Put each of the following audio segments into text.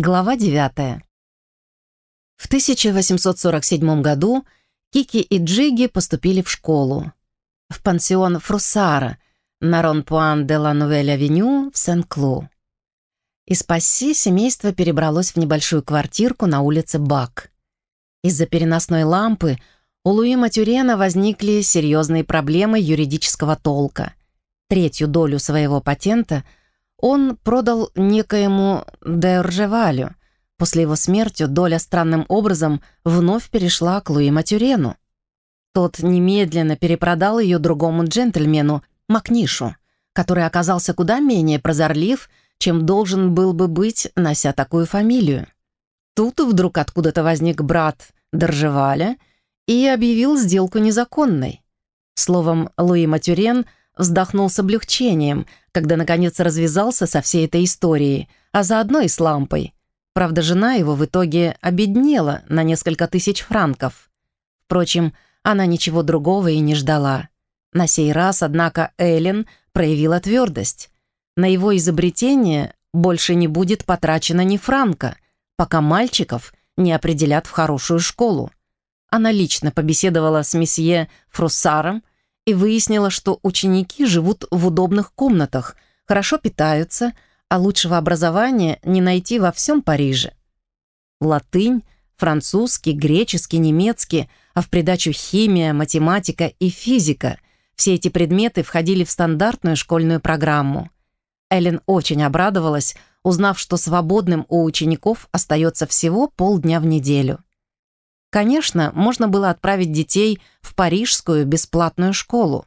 Глава 9. В 1847 году Кики и Джиги поступили в школу. В пансион Фруссара на Рон-Пуан де ла Нувель-Авеню в Сен-Клу. Из Пасси семейство перебралось в небольшую квартирку на улице Бак. Из-за переносной лампы у Луи Матюрена возникли серьезные проблемы юридического толка. Третью долю своего патента – он продал некоему Д'Оржевалю. После его смерти доля странным образом вновь перешла к Луи Матюрену. Тот немедленно перепродал ее другому джентльмену, Макнишу, который оказался куда менее прозорлив, чем должен был бы быть, нося такую фамилию. Тут вдруг откуда-то возник брат Доржеваля и объявил сделку незаконной. Словом, Луи Матюрен вздохнул с облегчением, когда, наконец, развязался со всей этой историей, а заодно и с лампой. Правда, жена его в итоге обеднела на несколько тысяч франков. Впрочем, она ничего другого и не ждала. На сей раз, однако, Эллен проявила твердость. На его изобретение больше не будет потрачено ни франка, пока мальчиков не определят в хорошую школу. Она лично побеседовала с месье Фруссаром и выяснила, что ученики живут в удобных комнатах, хорошо питаются, а лучшего образования не найти во всем Париже. Латынь, французский, греческий, немецкий, а в придачу химия, математика и физика – все эти предметы входили в стандартную школьную программу. Эллен очень обрадовалась, узнав, что свободным у учеников остается всего полдня в неделю. Конечно, можно было отправить детей в парижскую бесплатную школу.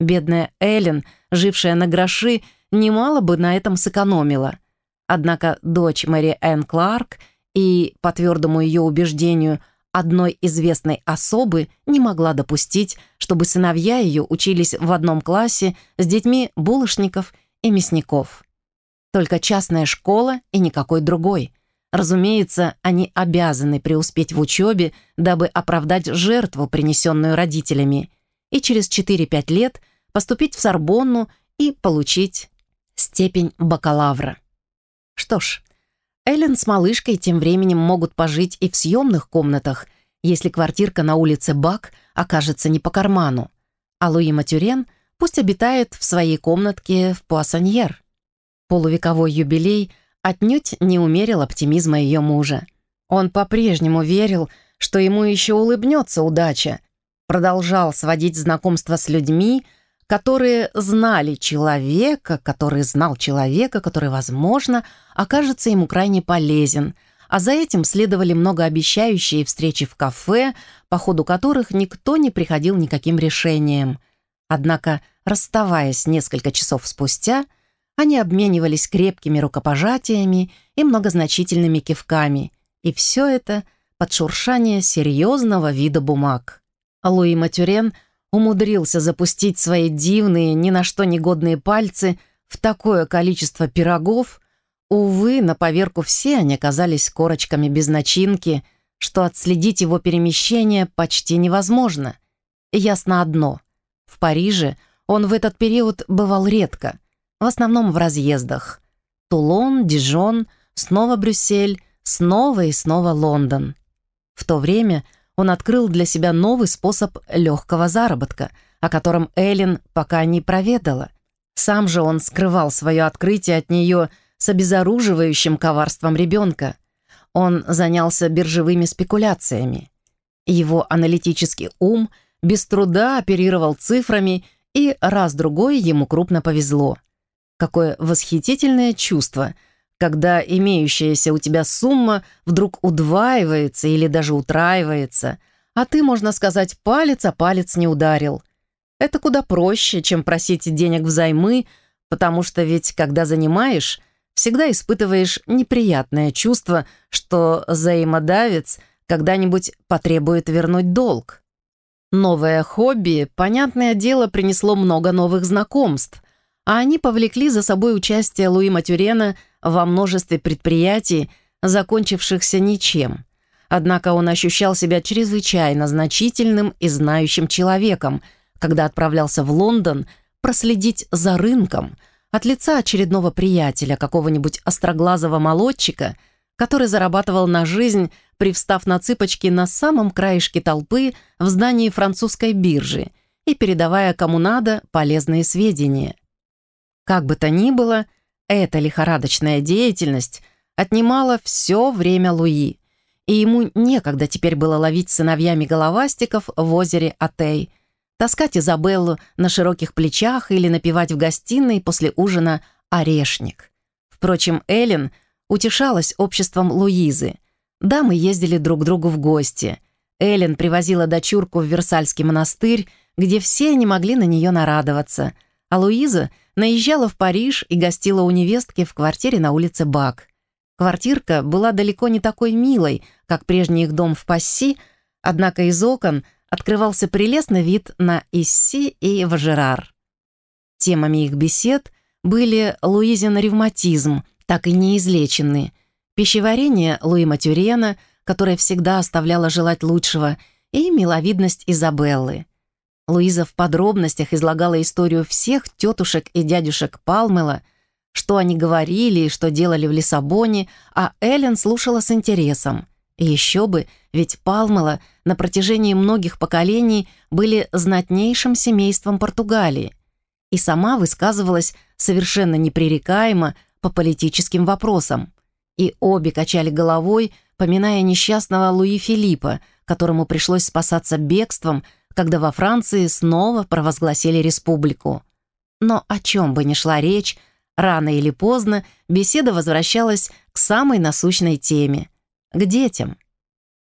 Бедная Эллен, жившая на гроши, немало бы на этом сэкономила. Однако дочь Мэри Энн Кларк и, по твердому ее убеждению, одной известной особы не могла допустить, чтобы сыновья ее учились в одном классе с детьми булочников и мясников. Только частная школа и никакой другой. Разумеется, они обязаны преуспеть в учебе, дабы оправдать жертву, принесенную родителями, и через 4-5 лет поступить в Сорбонну и получить степень бакалавра. Что ж, Эллен с малышкой тем временем могут пожить и в съемных комнатах, если квартирка на улице Бак окажется не по карману, а Луи Матюрен пусть обитает в своей комнатке в Пуассаньер. Полувековой юбилей – отнюдь не умерил оптимизма ее мужа. Он по-прежнему верил, что ему еще улыбнется удача, продолжал сводить знакомства с людьми, которые знали человека, который знал человека, который, возможно, окажется ему крайне полезен, а за этим следовали многообещающие встречи в кафе, по ходу которых никто не приходил никаким решением. Однако, расставаясь несколько часов спустя, они обменивались крепкими рукопожатиями и многозначительными кивками, и все это под шуршание серьезного вида бумаг. Луи Матюрен умудрился запустить свои дивные, ни на что негодные пальцы в такое количество пирогов, увы, на поверку все они оказались корочками без начинки, что отследить его перемещение почти невозможно. Ясно одно — в Париже он в этот период бывал редко — в основном в разъездах. Тулон, Дижон, снова Брюссель, снова и снова Лондон. В то время он открыл для себя новый способ легкого заработка, о котором Эллен пока не проведала. Сам же он скрывал свое открытие от нее с обезоруживающим коварством ребенка. Он занялся биржевыми спекуляциями. Его аналитический ум без труда оперировал цифрами, и раз-другой ему крупно повезло. Какое восхитительное чувство, когда имеющаяся у тебя сумма вдруг удваивается или даже утраивается, а ты, можно сказать, палец о палец не ударил. Это куда проще, чем просить денег взаймы, потому что ведь, когда занимаешь, всегда испытываешь неприятное чувство, что взаимодавец когда-нибудь потребует вернуть долг. Новое хобби, понятное дело, принесло много новых знакомств, а они повлекли за собой участие Луи Матюрена во множестве предприятий, закончившихся ничем. Однако он ощущал себя чрезвычайно значительным и знающим человеком, когда отправлялся в Лондон проследить за рынком от лица очередного приятеля, какого-нибудь остроглазого молодчика, который зарабатывал на жизнь, привстав на цыпочки на самом краешке толпы в здании французской биржи и передавая кому надо полезные сведения. Как бы то ни было, эта лихорадочная деятельность отнимала все время Луи, и ему некогда теперь было ловить сыновьями головастиков в озере Атей, таскать Изабеллу на широких плечах или напевать в гостиной после ужина орешник. Впрочем, Эллен утешалась обществом Луизы. Дамы ездили друг к другу в гости. Эллен привозила дочурку в Версальский монастырь, где все не могли на нее нарадоваться, а Луиза наезжала в Париж и гостила у невестки в квартире на улице Бак. Квартирка была далеко не такой милой, как прежний их дом в Пасси, однако из окон открывался прелестный вид на Исси и Важерар. Темами их бесед были Луизин ревматизм, так и неизлеченный, пищеварение Луи Матюрена, которое всегда оставляло желать лучшего, и миловидность Изабеллы. Луиза в подробностях излагала историю всех тетушек и дядюшек Палмела, что они говорили и что делали в Лиссабоне, а Эллен слушала с интересом. Еще бы, ведь Палмела на протяжении многих поколений были знатнейшим семейством Португалии и сама высказывалась совершенно непререкаемо по политическим вопросам. И обе качали головой, поминая несчастного Луи Филиппа, которому пришлось спасаться бегством, когда во Франции снова провозгласили республику. Но о чем бы ни шла речь, рано или поздно беседа возвращалась к самой насущной теме — к детям.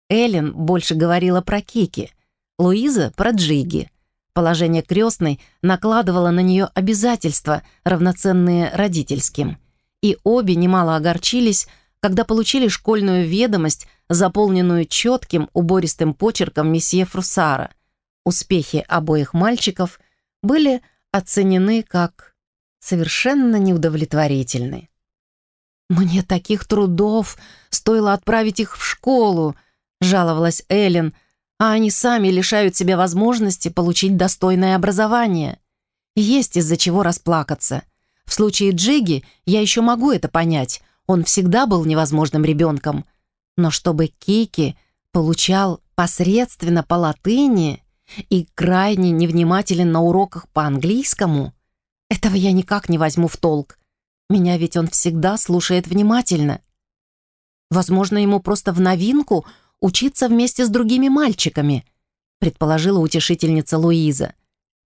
Эллен больше говорила про Кики, Луиза — про Джиги. Положение крестной накладывало на нее обязательства, равноценные родительским. И обе немало огорчились, когда получили школьную ведомость, заполненную четким убористым почерком месье Фрусара. Успехи обоих мальчиков были оценены как совершенно неудовлетворительны. «Мне таких трудов стоило отправить их в школу», — жаловалась Эллен, а они сами лишают себя возможности получить достойное образование. Есть из-за чего расплакаться. В случае Джиги я еще могу это понять, он всегда был невозможным ребенком. Но чтобы Кики получал посредственно по латыни и крайне невнимателен на уроках по английскому, этого я никак не возьму в толк. Меня ведь он всегда слушает внимательно. Возможно, ему просто в новинку — учиться вместе с другими мальчиками», предположила утешительница Луиза.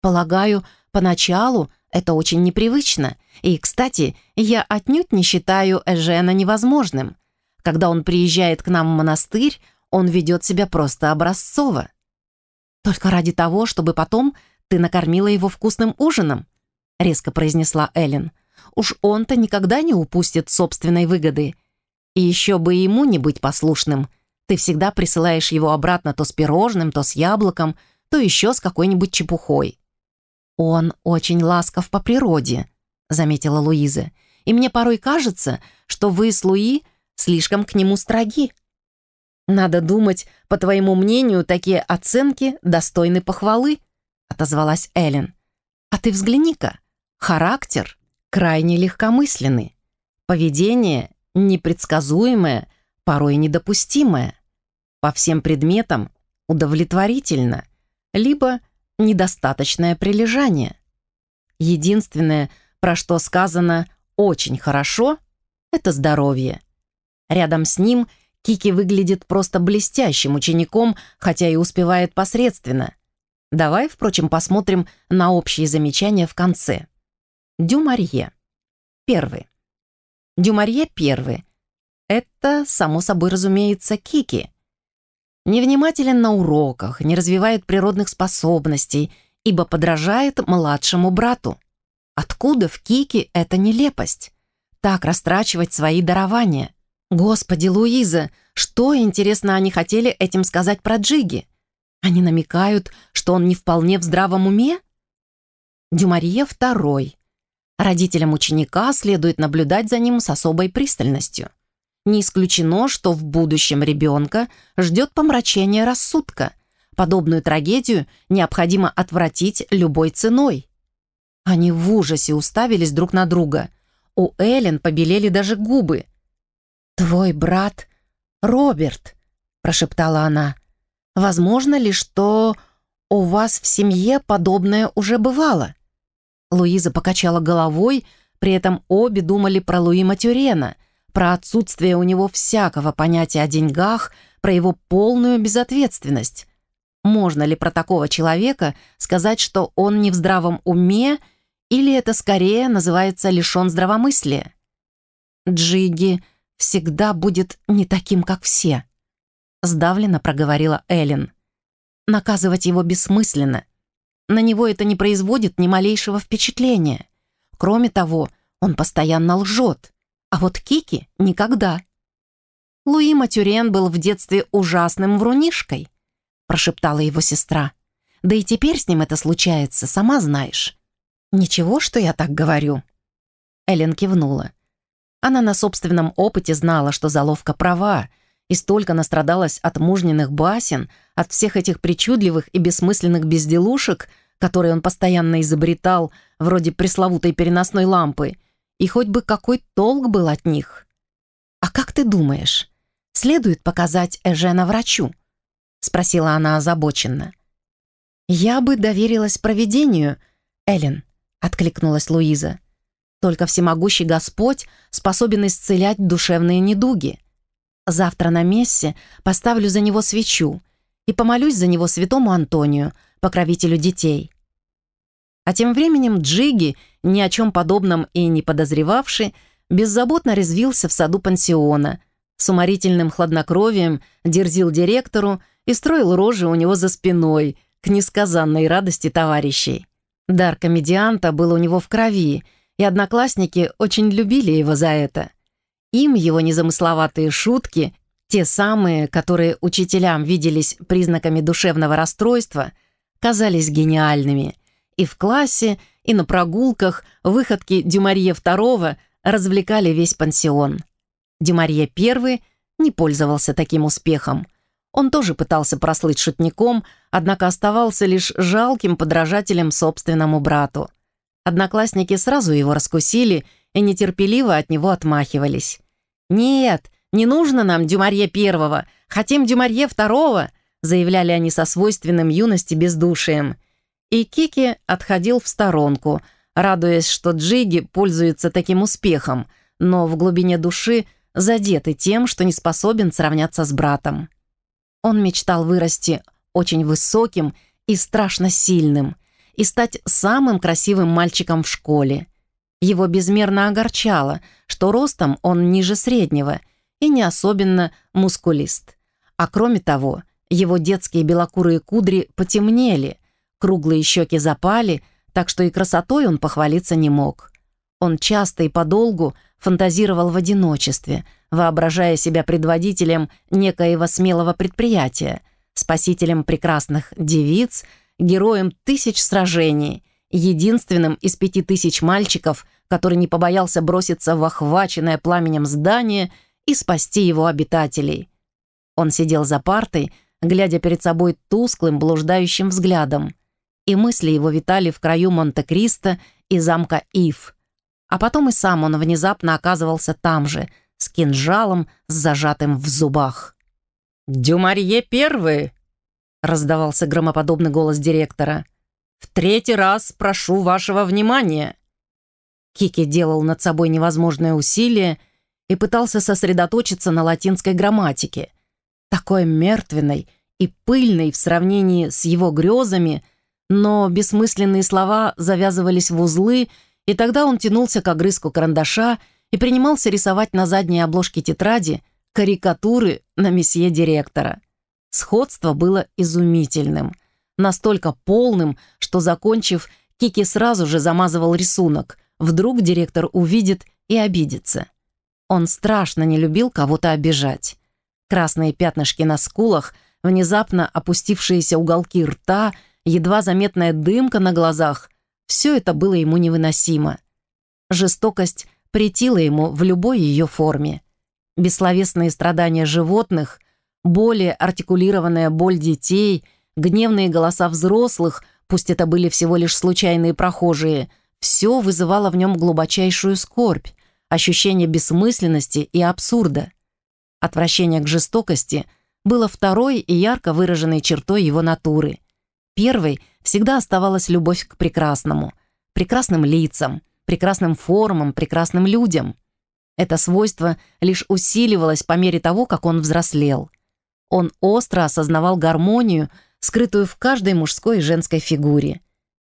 «Полагаю, поначалу это очень непривычно. И, кстати, я отнюдь не считаю Эжена невозможным. Когда он приезжает к нам в монастырь, он ведет себя просто образцово. Только ради того, чтобы потом ты накормила его вкусным ужином», резко произнесла Эллен. «Уж он-то никогда не упустит собственной выгоды. И еще бы ему не быть послушным», ты всегда присылаешь его обратно то с пирожным, то с яблоком, то еще с какой-нибудь чепухой». «Он очень ласков по природе», — заметила Луиза. «И мне порой кажется, что вы с Луи слишком к нему строги». «Надо думать, по твоему мнению, такие оценки достойны похвалы», — отозвалась Эллен. «А ты взгляни-ка, характер крайне легкомысленный, поведение непредсказуемое порой недопустимое, по всем предметам удовлетворительно, либо недостаточное прилежание. Единственное, про что сказано «очень хорошо», это здоровье. Рядом с ним Кики выглядит просто блестящим учеником, хотя и успевает посредственно. Давай, впрочем, посмотрим на общие замечания в конце. Дюмарье. Первый. Дюмарье первый это, само собой разумеется, Кики. Невнимателен на уроках, не развивает природных способностей, ибо подражает младшему брату. Откуда в Кики эта нелепость? Так растрачивать свои дарования. Господи, Луиза, что, интересно, они хотели этим сказать про Джиги? Они намекают, что он не вполне в здравом уме? Дюмарье второй. Родителям ученика следует наблюдать за ним с особой пристальностью. Не исключено, что в будущем ребенка ждет помрачение рассудка. Подобную трагедию необходимо отвратить любой ценой. Они в ужасе уставились друг на друга. У Эллен побелели даже губы. «Твой брат Роберт», — прошептала она. «Возможно ли, что у вас в семье подобное уже бывало?» Луиза покачала головой, при этом обе думали про Луи Матюрена, про отсутствие у него всякого понятия о деньгах, про его полную безответственность. Можно ли про такого человека сказать, что он не в здравом уме, или это скорее называется лишен здравомыслия? Джиги всегда будет не таким, как все», — сдавленно проговорила Эллен. «Наказывать его бессмысленно. На него это не производит ни малейшего впечатления. Кроме того, он постоянно лжет, а вот Кики — никогда». «Луи Матюрен был в детстве ужасным врунишкой», — прошептала его сестра. «Да и теперь с ним это случается, сама знаешь». «Ничего, что я так говорю?» Эллен кивнула. Она на собственном опыте знала, что заловка права, и столько настрадалась от мужниных басен, от всех этих причудливых и бессмысленных безделушек, которые он постоянно изобретал, вроде пресловутой переносной лампы, и хоть бы какой толк был от них. «А как ты думаешь, следует показать Эжена врачу?» — спросила она озабоченно. «Я бы доверилась проведению, Эллен», — откликнулась Луиза. Только всемогущий Господь способен исцелять душевные недуги. Завтра на мессе поставлю за него свечу и помолюсь за него святому Антонию, покровителю детей. А тем временем Джиги, ни о чем подобном и не подозревавший, беззаботно резвился в саду пансиона, с уморительным хладнокровием дерзил директору и строил рожи у него за спиной, к несказанной радости товарищей. Дар комедианта был у него в крови, и одноклассники очень любили его за это. Им его незамысловатые шутки, те самые, которые учителям виделись признаками душевного расстройства, казались гениальными. И в классе, и на прогулках выходки Дюмарье II развлекали весь пансион. Дюмарье I не пользовался таким успехом. Он тоже пытался прослыть шутником, однако оставался лишь жалким подражателем собственному брату. Одноклассники сразу его раскусили и нетерпеливо от него отмахивались. «Нет, не нужно нам Дюмарье первого, хотим Дюмарье второго», заявляли они со свойственным юности бездушием. И Кики отходил в сторонку, радуясь, что Джиги пользуется таким успехом, но в глубине души задетый тем, что не способен сравняться с братом. Он мечтал вырасти очень высоким и страшно сильным – и стать самым красивым мальчиком в школе. Его безмерно огорчало, что ростом он ниже среднего и не особенно мускулист. А кроме того, его детские белокурые кудри потемнели, круглые щеки запали, так что и красотой он похвалиться не мог. Он часто и подолгу фантазировал в одиночестве, воображая себя предводителем некоего смелого предприятия, спасителем прекрасных девиц — героем тысяч сражений, единственным из пяти тысяч мальчиков, который не побоялся броситься в охваченное пламенем здание и спасти его обитателей. Он сидел за партой, глядя перед собой тусклым, блуждающим взглядом, и мысли его витали в краю Монте-Кристо и замка Ив. А потом и сам он внезапно оказывался там же, с кинжалом, зажатым в зубах. «Дюмарье первый!» Раздавался громоподобный голос директора. «В третий раз прошу вашего внимания!» Кики делал над собой невозможное усилие и пытался сосредоточиться на латинской грамматике. Такой мертвенной и пыльной в сравнении с его грезами, но бессмысленные слова завязывались в узлы, и тогда он тянулся к огрызку карандаша и принимался рисовать на задней обложке тетради карикатуры на месье директора. Сходство было изумительным. Настолько полным, что, закончив, Кики сразу же замазывал рисунок. Вдруг директор увидит и обидится. Он страшно не любил кого-то обижать. Красные пятнышки на скулах, внезапно опустившиеся уголки рта, едва заметная дымка на глазах — все это было ему невыносимо. Жестокость претила ему в любой ее форме. Бессловесные страдания животных более артикулированная боль детей, гневные голоса взрослых, пусть это были всего лишь случайные прохожие, все вызывало в нем глубочайшую скорбь, ощущение бессмысленности и абсурда. Отвращение к жестокости было второй и ярко выраженной чертой его натуры. Первой всегда оставалась любовь к прекрасному, прекрасным лицам, прекрасным формам, прекрасным людям. Это свойство лишь усиливалось по мере того, как он взрослел. Он остро осознавал гармонию, скрытую в каждой мужской и женской фигуре.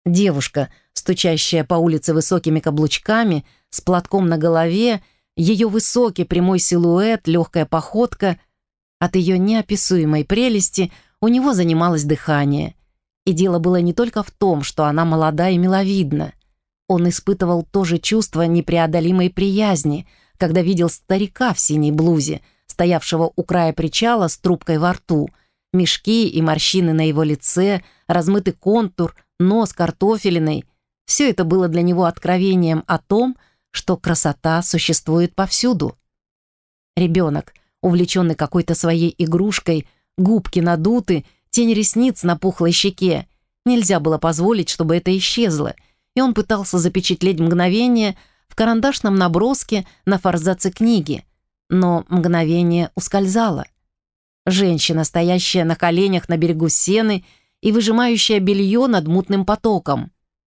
Девушка, стучащая по улице высокими каблучками, с платком на голове, ее высокий прямой силуэт, легкая походка. От ее неописуемой прелести у него занималось дыхание. И дело было не только в том, что она молода и миловидна. Он испытывал то же чувство непреодолимой приязни, когда видел старика в синей блузе, стоявшего у края причала с трубкой во рту, мешки и морщины на его лице, размытый контур, нос картофелиной. Все это было для него откровением о том, что красота существует повсюду. Ребенок, увлеченный какой-то своей игрушкой, губки надуты, тень ресниц на пухлой щеке. Нельзя было позволить, чтобы это исчезло, и он пытался запечатлеть мгновение в карандашном наброске на форзаце книги, но мгновение ускользало. Женщина, стоящая на коленях на берегу сены и выжимающая белье над мутным потоком.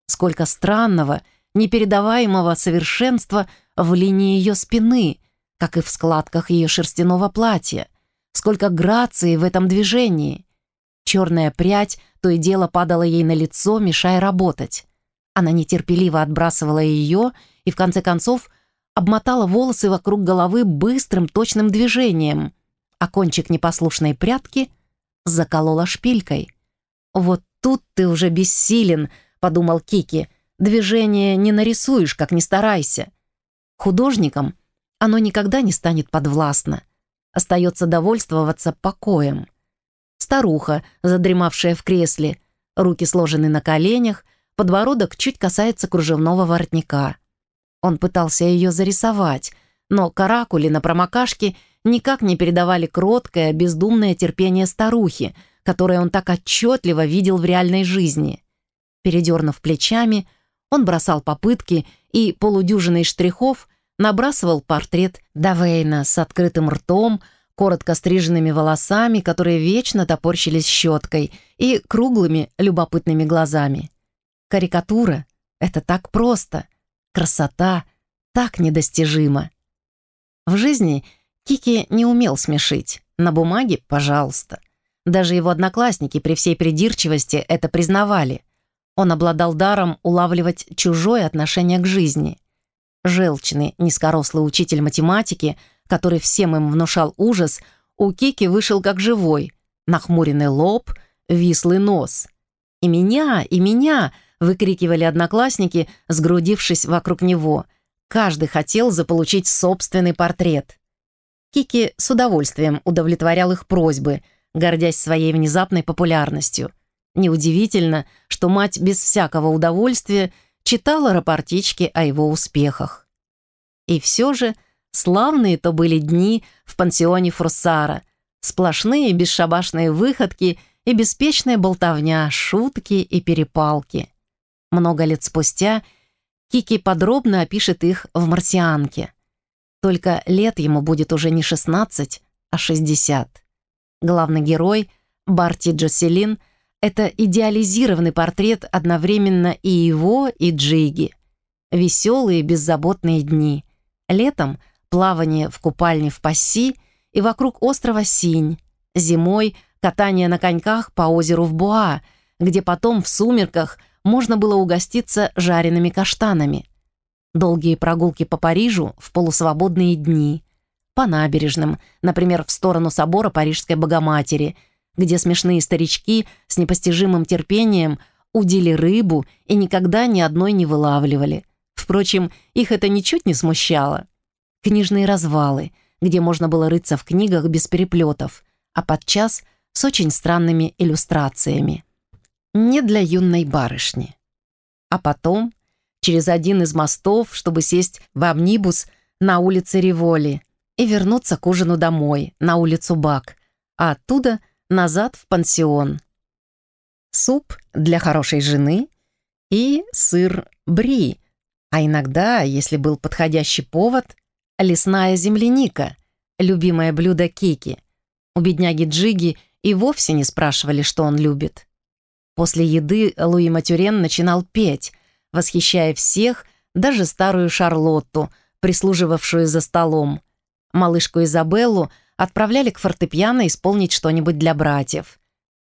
Сколько странного — непередаваемого совершенства в линии ее спины, как и в складках ее шерстяного платья. Сколько грации в этом движении. Черная прядь то и дело падала ей на лицо, мешая работать. Она нетерпеливо отбрасывала ее и, в конце концов, обмотала волосы вокруг головы быстрым точным движением, а кончик непослушной прядки заколола шпилькой. «Вот тут ты уже бессилен», — подумал Кики, Движение не нарисуешь, как ни старайся. Художникам оно никогда не станет подвластно. Остается довольствоваться покоем. Старуха, задремавшая в кресле, руки сложены на коленях, подбородок чуть касается кружевного воротника. Он пытался ее зарисовать, но каракули на промокашке никак не передавали кроткое, бездумное терпение старухи, которое он так отчетливо видел в реальной жизни. Передернув плечами, он бросал попытки и полудюжиной штрихов набрасывал портрет Давейна с открытым ртом, коротко стриженными волосами, которые вечно топорщились щеткой, и круглыми любопытными глазами. Карикатура — это так просто, красота так недостижима. В жизни Кики не умел смешить, на бумаге — пожалуйста. Даже его одноклассники при всей придирчивости это признавали. Он обладал даром улавливать чужое отношение к жизни. Желчный, низкорослый учитель математики, который всем им внушал ужас, у Кики вышел как живой. Нахмуренный лоб, вислый нос. «И меня, и меня!» — выкрикивали одноклассники, сгрудившись вокруг него. Каждый хотел заполучить собственный портрет. Кики с удовольствием удовлетворял их просьбы, гордясь своей внезапной популярностью — Неудивительно, что мать без всякого удовольствия читала рапортички о его успехах. И все же славные то были дни в пансионе Фруссара, сплошные бесшабашные выходки и беспечная болтовня, шутки и перепалки. Много лет спустя Кики подробно опишет их в «Марсианке». Только лет ему будет уже не 16, а 60. Главный герой, Барти Джоселин – это идеализированный портрет одновременно и его, и Джиги. Веселые, беззаботные дни. Летом плавание в купальне в Пасси и вокруг острова Синь. Зимой катание на коньках по озеру в Буа, где потом в сумерках можно было угоститься жареными каштанами. Долгие прогулки по Парижу в полусвободные дни. По набережным, например, в сторону собора Парижской Богоматери – где смешные старички с непостижимым терпением удили рыбу и никогда ни одной не вылавливали. Впрочем, их это ничуть не смущало. Книжные развалы, где можно было рыться в книгах без переплетов, а подчас с очень странными иллюстрациями. Не для юной барышни. А потом через один из мостов, чтобы сесть в амнибус на улице Риволи и вернуться к ужину домой, на улицу Бак, а оттуда — назад в пансион. Суп для хорошей жены и сыр бри, а иногда, если был подходящий повод, лесная земляника, любимое блюдо Кики. У бедняги Джиги и вовсе не спрашивали, что он любит. После еды Луи Матюрен начинал петь, восхищая всех, даже старую Шарлотту, прислуживавшую за столом. Малышку Изабеллу отправляли к фортепиано исполнить что-нибудь для братьев.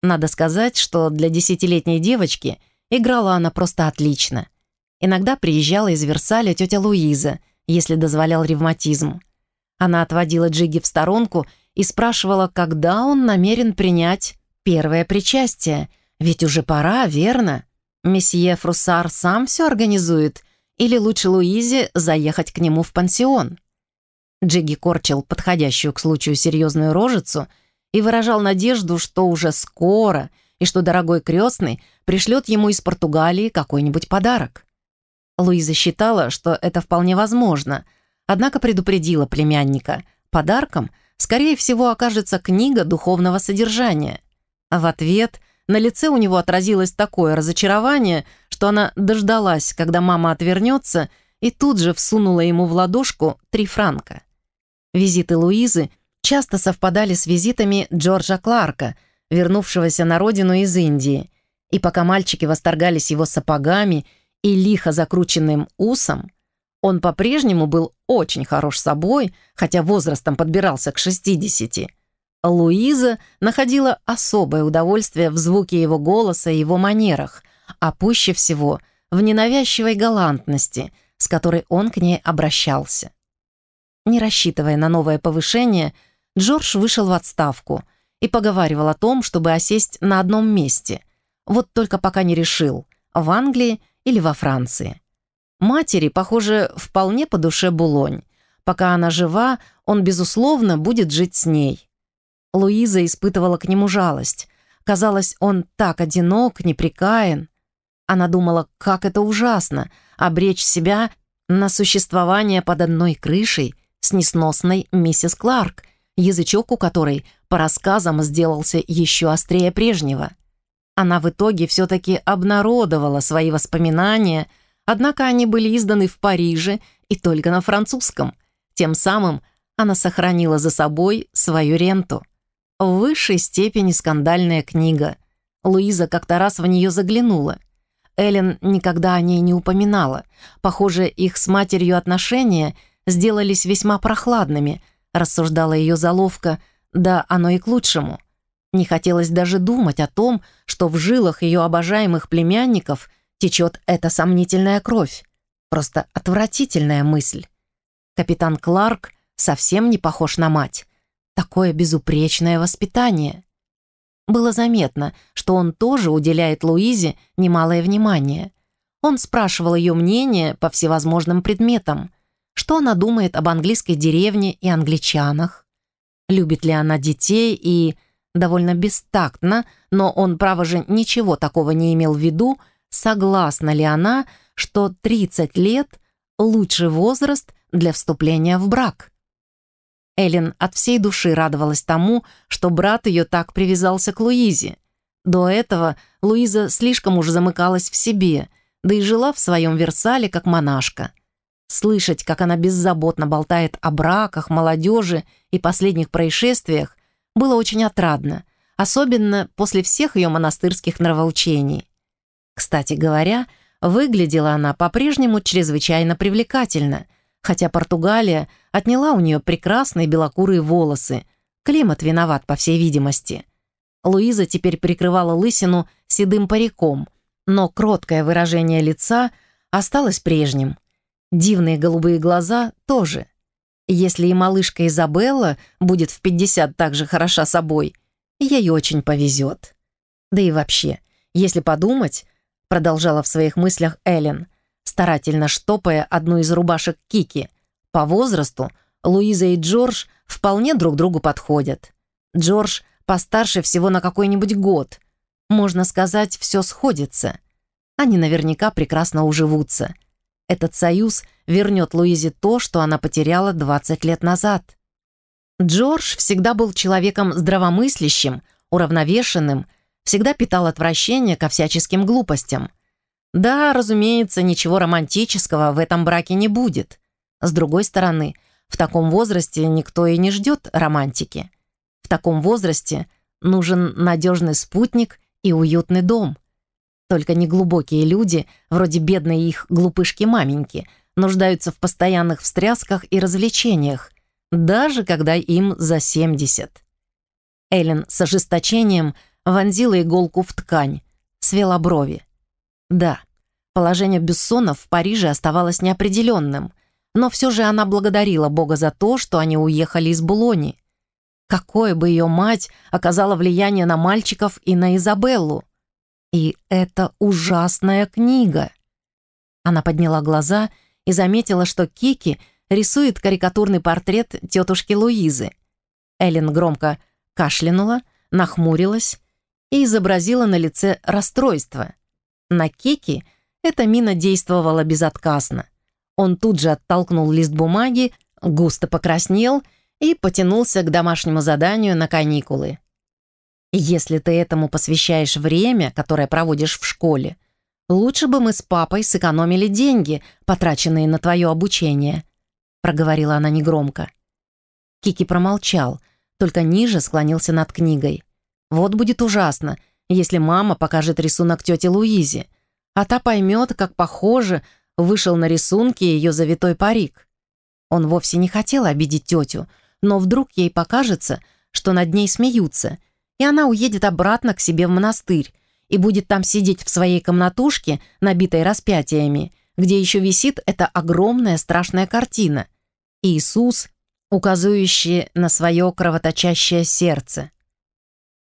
Надо сказать, что для десятилетней девочки играла она просто отлично. Иногда приезжала из Версаля тетя Луиза, если дозволял ревматизм. Она отводила Джиги в сторонку и спрашивала, когда он намерен принять первое причастие, ведь уже пора, верно? Месье Фруссар сам все организует, или лучше Луизе заехать к нему в пансион? Джиги корчил подходящую к случаю серьезную рожицу и выражал надежду, что уже скоро и что дорогой крестный пришлет ему из Португалии какой-нибудь подарок. Луиза считала, что это вполне возможно, однако предупредила племянника. Подарком, скорее всего, окажется книга духовного содержания. В ответ на лице у него отразилось такое разочарование, что она дождалась, когда мама отвернется, и тут же всунула ему в ладошку три франка. Визиты Луизы часто совпадали с визитами Джорджа Кларка, вернувшегося на родину из Индии, и пока мальчики восторгались его сапогами и лихо закрученным усом, он по-прежнему был очень хорош собой, хотя возрастом подбирался к 60. Луиза находила особое удовольствие в звуке его голоса и его манерах, а пуще всего в ненавязчивой галантности, с которой он к ней обращался. Не рассчитывая на новое повышение, Джордж вышел в отставку и поговаривал о том, чтобы осесть на одном месте. Вот только пока не решил, в Англии или во Франции. Матери, похоже, вполне по душе Булонь. Пока она жива, он, безусловно, будет жить с ней. Луиза испытывала к нему жалость. Казалось, он так одинок, неприкаян. Она думала, как это ужасно — обречь себя на существование под одной крышей с несносной миссис Кларк, язычок у которой, по рассказам, сделался еще острее прежнего. Она в итоге все-таки обнародовала свои воспоминания, однако они были изданы в Париже и только на французском. Тем самым она сохранила за собой свою ренту. В высшей степени скандальная книга. Луиза как-то раз в нее заглянула. Эллен никогда о ней не упоминала. Похоже, их с матерью отношения сделались весьма прохладными, рассуждала ее заловка, да оно и к лучшему. Не хотелось даже думать о том, что в жилах ее обожаемых племянников течет эта сомнительная кровь. Просто отвратительная мысль. Капитан Кларк совсем не похож на мать. Такое безупречное воспитание. Было заметно, что он тоже уделяет Луизе немалое внимание. Он спрашивал ее мнение по всевозможным предметам. Что она думает об английской деревне и англичанах? Любит ли она детей и довольно бестактно, но он, право же, ничего такого не имел в виду, согласна ли она, что 30 лет — лучший возраст для вступления в брак. Эллен от всей души радовалась тому, что брат ее так привязался к Луизе. До этого Луиза слишком уж замыкалась в себе, да и жила в своем Версале как монашка. Слышать, как она беззаботно болтает о браках, молодежи и последних происшествиях, было очень отрадно, особенно после всех ее монастырских нравоучений. Кстати говоря, выглядела она по-прежнему чрезвычайно привлекательно, хотя Португалия отняла у нее прекрасные белокурые волосы. Климат виноват, по всей видимости. Луиза теперь прикрывала лысину седым париком, но кроткое выражение лица осталось прежним. Дивные голубые глаза тоже – если и малышка Изабелла будет в 50 так же хороша собой, ей очень повезет. Да и вообще, если подумать, продолжала в своих мыслях Эллен, старательно штопая одну из рубашек Кики, по возрасту Луиза и Джордж вполне друг другу подходят. Джордж постарше всего на какой-нибудь год. Можно сказать, все сходится. Они наверняка прекрасно уживутся. Этот союз — вернет Луизе то, что она потеряла 20 лет назад. Джордж всегда был человеком здравомыслящим, уравновешенным, всегда питал отвращение ко всяческим глупостям. Да, разумеется, ничего романтического в этом браке не будет. С другой стороны, В таком возрасте никто и не ждет романтики. В таком возрасте нужен надежный спутник и уютный дом. Только неглубокие люди, вроде бедной их глупышки-маменьки, нуждаются в постоянных встрясках и развлечениях, даже когда им за 70. Эллен с ожесточением вонзила иголку в ткань, свела брови. Да, положение Бюссонов в Париже оставалось неопределенным, но все же она благодарила Бога за то, что они уехали из Булони. Какое бы ее мать оказала влияние на мальчиков и на Изабеллу. И это ужасная книга. Она подняла глаза и заметила, что Кики рисует карикатурный портрет тетушки Луизы. Эллен громко кашлянула, нахмурилась и изобразила на лице расстройство. На Кики эта мина действовала безотказно. Он тут же оттолкнул лист бумаги, густо покраснел и потянулся к домашнему заданию на каникулы. «Если ты этому посвящаешь время, которое проводишь в школе, лучше бы мы с папой сэкономили деньги, потраченные на твое обучение», проговорила она негромко. Кики промолчал, только ниже склонился над книгой. Вот будет ужасно, если мама покажет рисунок тете Луизе, а та поймет, как похоже вышел на рисунке ее завитой парик. Он вовсе не хотел обидеть тетю, но вдруг ей покажется, что над ней смеются, и она уедет обратно к себе в монастырь и будет там сидеть в своей комнатушке, набитой распятиями, где еще висит эта огромная страшная картина. Иисус, указывающий на свое кровоточащее сердце.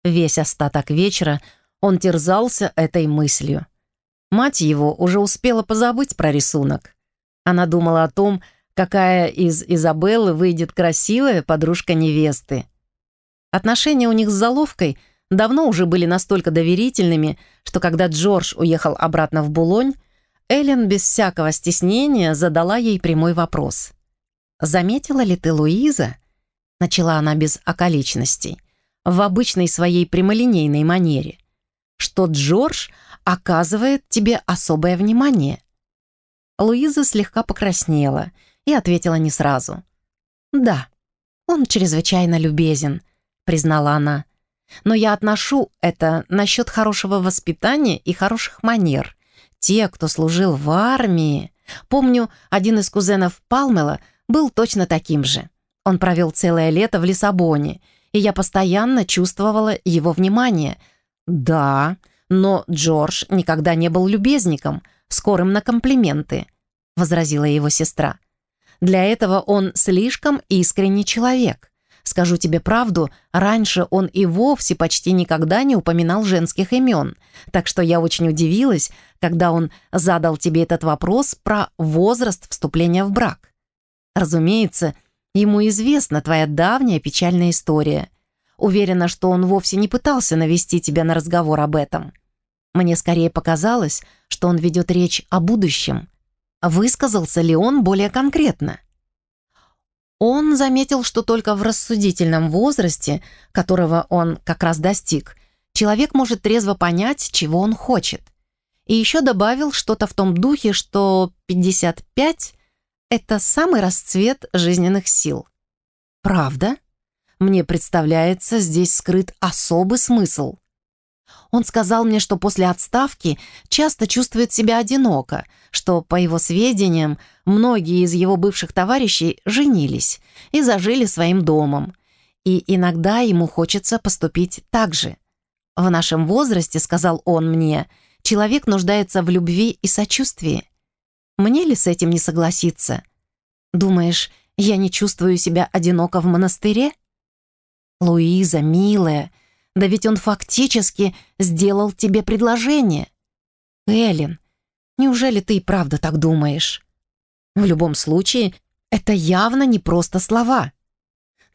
Весь остаток вечера он терзался этой мыслью. Мать его уже успела позабыть про рисунок. Она думала о том, какая из Изабеллы выйдет красивая подружка невесты. Отношения у них с Заловкой давно уже были настолько доверительными, что когда Джордж уехал обратно в Булонь, Эллен без всякого стеснения задала ей прямой вопрос. «Заметила ли ты, Луиза?» Начала она без околичностей в обычной своей прямолинейной манере, что Джордж оказывает тебе особое внимание. Луиза слегка покраснела и ответила не сразу. «Да, он чрезвычайно любезен», — признала она. «Но я отношу это насчет хорошего воспитания и хороших манер. Те, кто служил в армии...» Помню, один из кузенов Палмела был точно таким же. Он провел целое лето в Лиссабоне — и я постоянно чувствовала его внимание. Да, но Джордж никогда не был любезником, скорым на комплименты, возразила его сестра. Для этого он слишком искренний человек. Скажу тебе правду, раньше он и вовсе почти никогда не упоминал женских имен, так что я очень удивилась, когда он задал тебе этот вопрос про возраст вступления в брак. Разумеется, Ему известна твоя давняя печальная история. Уверена, что он вовсе не пытался навести тебя на разговор об этом. Мне скорее показалось, что он ведет речь о будущем. Высказался ли он более конкретно? Он заметил, что только в рассудительном возрасте, которого он как раз достиг, человек может трезво понять, чего он хочет. И еще добавил что-то в том духе, что 55 это самый расцвет жизненных сил. Правда? Мне представляется, здесь скрыт особый смысл. Он сказал мне, что после отставки часто чувствует себя одиноко, что, по его сведениям, многие из его бывших товарищей женились и зажили своим домом, и иногда ему хочется поступить так же. В нашем возрасте, сказал он мне, человек нуждается в любви и сочувствии. Мне ли с этим не согласиться? Думаешь, я не чувствую себя одиноко в монастыре? Луиза, милая, да ведь он фактически сделал тебе предложение. Эллен, неужели ты и правда так думаешь? В любом случае, это явно не просто слова.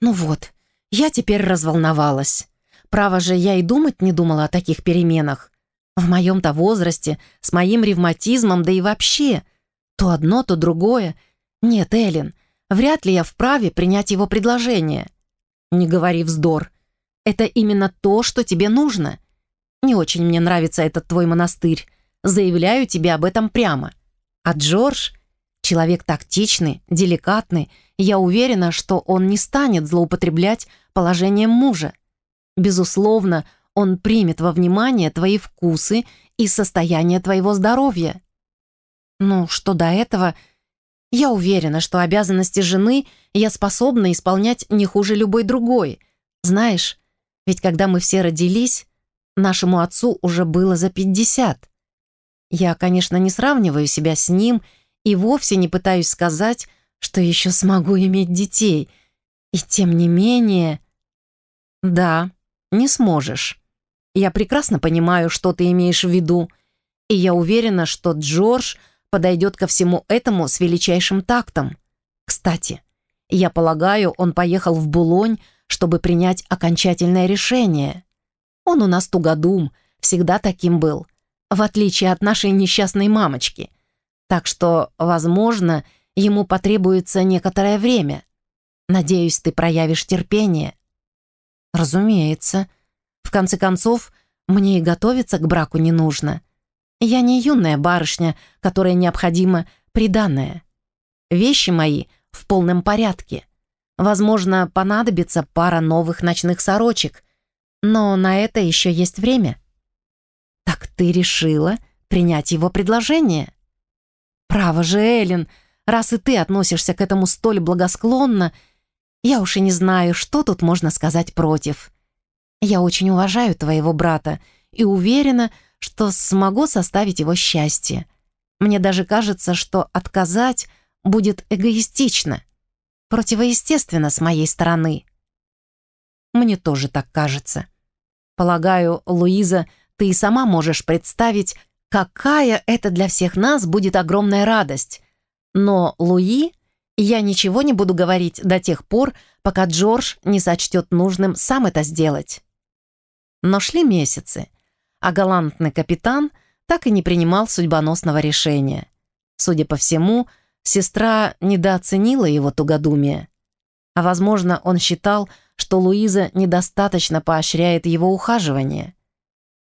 Ну вот, я теперь разволновалась. Право же, я и думать не думала о таких переменах. В моем-то возрасте, с моим ревматизмом, да и вообще — то одно, то другое. Нет, Эллен, вряд ли я вправе принять его предложение. Не говори вздор. Это именно то, что тебе нужно. Не очень мне нравится этот твой монастырь. Заявляю тебе об этом прямо. А Джордж, Человек тактичный, деликатный, я уверена, что он не станет злоупотреблять положением мужа. Безусловно, он примет во внимание твои вкусы и состояние твоего здоровья. Ну, что до этого, я уверена, что обязанности жены я способна исполнять не хуже любой другой. Знаешь, ведь когда мы все родились, нашему отцу уже было за 50. Я, конечно, не сравниваю себя с ним и вовсе не пытаюсь сказать, что еще смогу иметь детей. И тем не менее... Да, не сможешь. Я прекрасно понимаю, что ты имеешь в виду, и я уверена, что Джордж подойдет ко всему этому с величайшим тактом. Кстати, я полагаю, он поехал в Булонь, чтобы принять окончательное решение. Он у нас тугодум, всегда таким был, в отличие от нашей несчастной мамочки. Так что, возможно, ему потребуется некоторое время. Надеюсь, ты проявишь терпение. Разумеется. В конце концов, мне и готовиться к браку не нужно. Я не юная барышня, которая необходима приданная. Вещи мои в полном порядке. Возможно, понадобится пара новых ночных сорочек, но на это еще есть время. Так ты решила принять его предложение? Право же, Эллен, раз и ты относишься к этому столь благосклонно, я уж и не знаю, что тут можно сказать против. Я очень уважаю твоего брата и уверена, что смогу составить его счастье. Мне даже кажется, что отказать будет эгоистично, противоестественно с моей стороны. Мне тоже так кажется. Полагаю, Луиза, ты и сама можешь представить, какая это для всех нас будет огромная радость. Но Луи я ничего не буду говорить до тех пор, пока Джордж не сочтет нужным сам это сделать. Но шли месяцы, а галантный капитан так и не принимал судьбоносного решения. Судя по всему, сестра недооценила его тугодумие. А, возможно, он считал, что Луиза недостаточно поощряет его ухаживание.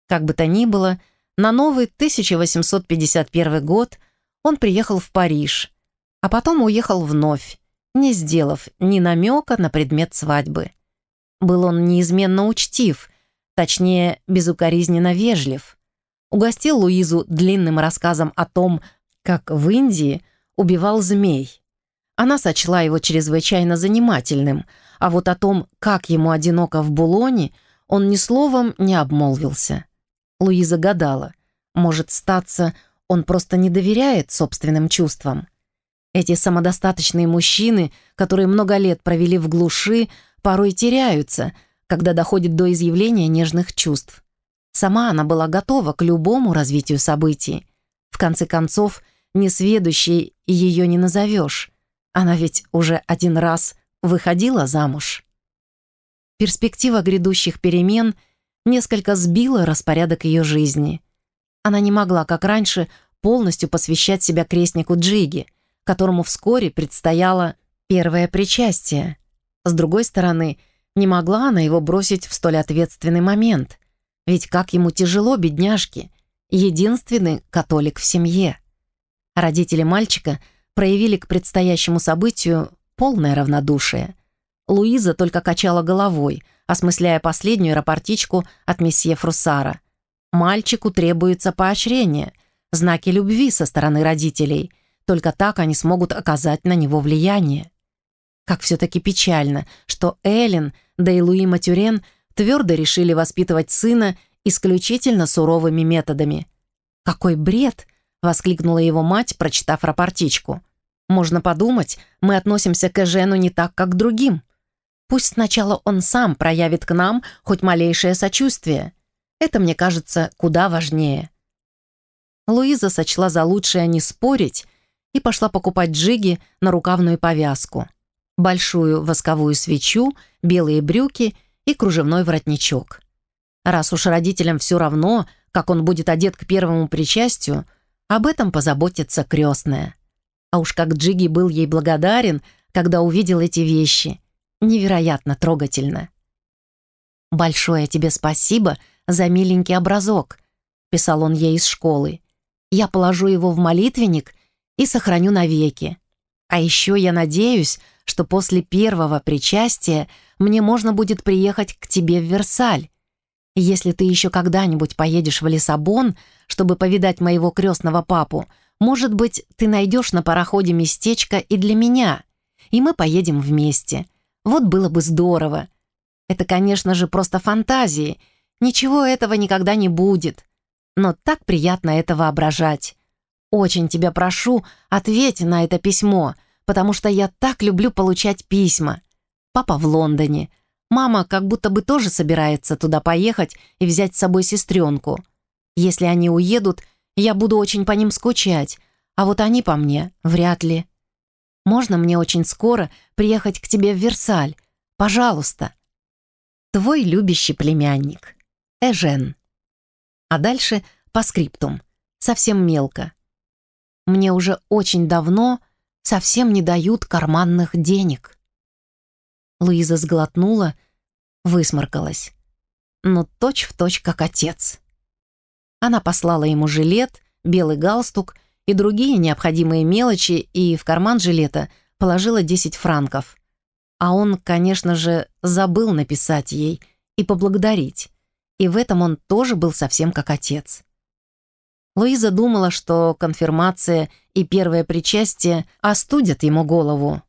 Как бы то ни было, на новый 1851 год он приехал в Париж, а потом уехал вновь, не сделав ни намека на предмет свадьбы. Был он неизменно учтив, точнее, безукоризненно вежлив. Угостил Луизу длинным рассказом о том, как в Индии убивал змей. Она сочла его чрезвычайно занимательным, а вот о том, как ему одиноко в Булоне, он ни словом не обмолвился. Луиза гадала, может статься, он просто не доверяет собственным чувствам. Эти самодостаточные мужчины, которые много лет провели в глуши, порой теряются, когда доходит до изъявления нежных чувств. Сама она была готова к любому развитию событий. В конце концов, несведущей ее не назовешь. Она ведь уже один раз выходила замуж. Перспектива грядущих перемен несколько сбила распорядок ее жизни. Она не могла, как раньше, полностью посвящать себя крестнику Джиги — которому вскоре предстояло первое причастие. С другой стороны, не могла она его бросить в столь ответственный момент. Ведь как ему тяжело, бедняжке, единственный католик в семье. Родители мальчика проявили к предстоящему событию полное равнодушие. Луиза только качала головой, осмысляя последнюю рапортичку от месье Фруссара. Мальчику требуется поощрение, знаки любви со стороны родителей, только так они смогут оказать на него влияние. Как все-таки печально, что Эллен, да и Луи Матюрен твердо решили воспитывать сына исключительно суровыми методами. «Какой бред!» — воскликнула его мать, прочитав рапортичку. «Можно подумать, мы относимся к Эжену не так, как к другим. Пусть сначала он сам проявит к нам хоть малейшее сочувствие. Это, мне кажется, куда важнее». Луиза сочла за лучшее не спорить и пошла покупать джиги на рукавную повязку, большую восковую свечу, белые брюки и кружевной воротничок. Раз уж родителям все равно, как он будет одет к первому причастию, об этом позаботится крестная. А уж как Джиги был ей благодарен, когда увидел эти вещи. Невероятно трогательно. «Большое тебе спасибо за миленький образок», — писал он ей из школы. «Я положу его в молитвенник и сохраню навеки. А еще я надеюсь, что после первого причастия мне можно будет приехать к тебе в Версаль. Если ты еще когда-нибудь поедешь в Лиссабон, чтобы повидать моего крестного папу, может быть, ты найдешь на пароходе местечко и для меня, и мы поедем вместе. Вот было бы здорово. Это, конечно же, просто фантазии. Ничего этого никогда не будет. Но так приятно это воображать. Очень тебя прошу, ответь на это письмо — потому что я так люблю получать письма. Папа в Лондоне. Мама как будто бы тоже собирается туда поехать и взять с собой сестренку. Если они уедут, я буду очень по ним скучать, а вот они по мне вряд ли. Можно мне очень скоро приехать к тебе в Версаль? Пожалуйста. Твой любящий племянник. Эжен. А дальше по скриптум. Совсем мелко. Мне уже очень давно совсем не дают карманных денег. Луиза сглотнула, высморкалась. но точь в точь, как отец. Она послала ему жилет, белый галстук и другие необходимые мелочи, и в карман жилета положила 10 франков. А он, конечно же, забыл написать ей и поблагодарить. И в этом он тоже был совсем как отец. Луиза думала, что конфирмация и первое причастие остудят ему голову.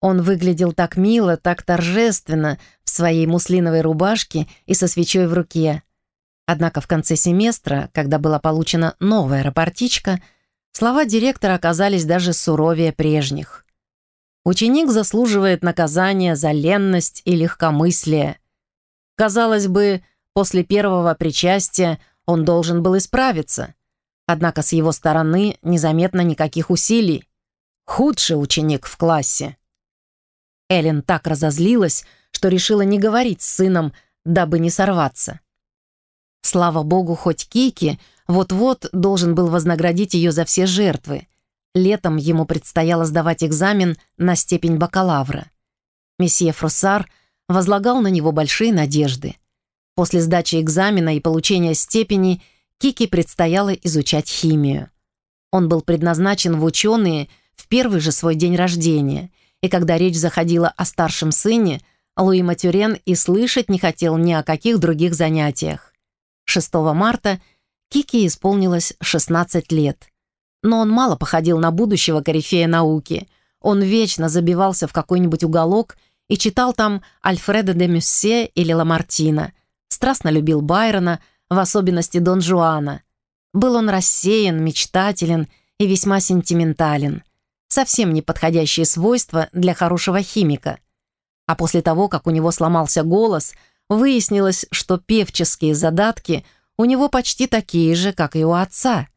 Он выглядел так мило, так торжественно в своей муслиновой рубашке и со свечой в руке. Однако в конце семестра, когда была получена новая рапортичка, слова директора оказались даже суровее прежних. Ученик заслуживает наказания за ленность и легкомыслие. Казалось бы, после первого причастия он должен был исправиться — Однако с его стороны незаметно никаких усилий. Худший ученик в классе. Эллен так разозлилась, что решила не говорить с сыном, дабы не сорваться. Слава богу, хоть Кики вот-вот должен был вознаградить ее за все жертвы. Летом ему предстояло сдавать экзамен на степень бакалавра. Месье Фруссар возлагал на него большие надежды. После сдачи экзамена и получения степени – Кики предстояло изучать химию. Он был предназначен в ученые в первый же свой день рождения, и когда речь заходила о старшем сыне, Луи Матюрен и слышать не хотел ни о каких других занятиях. 6 марта Кики исполнилось 16 лет. Но он мало походил на будущего корифея науки. Он вечно забивался в какой-нибудь уголок и читал там Альфреда де Мюссе или Ламартина, страстно любил Байрона – в особенности Дон Жуана. Был он рассеян, мечтателен и весьма сентиментален. Совсем неподходящие свойства для хорошего химика. А после того, как у него сломался голос, выяснилось, что певческие задатки у него почти такие же, как и у отца.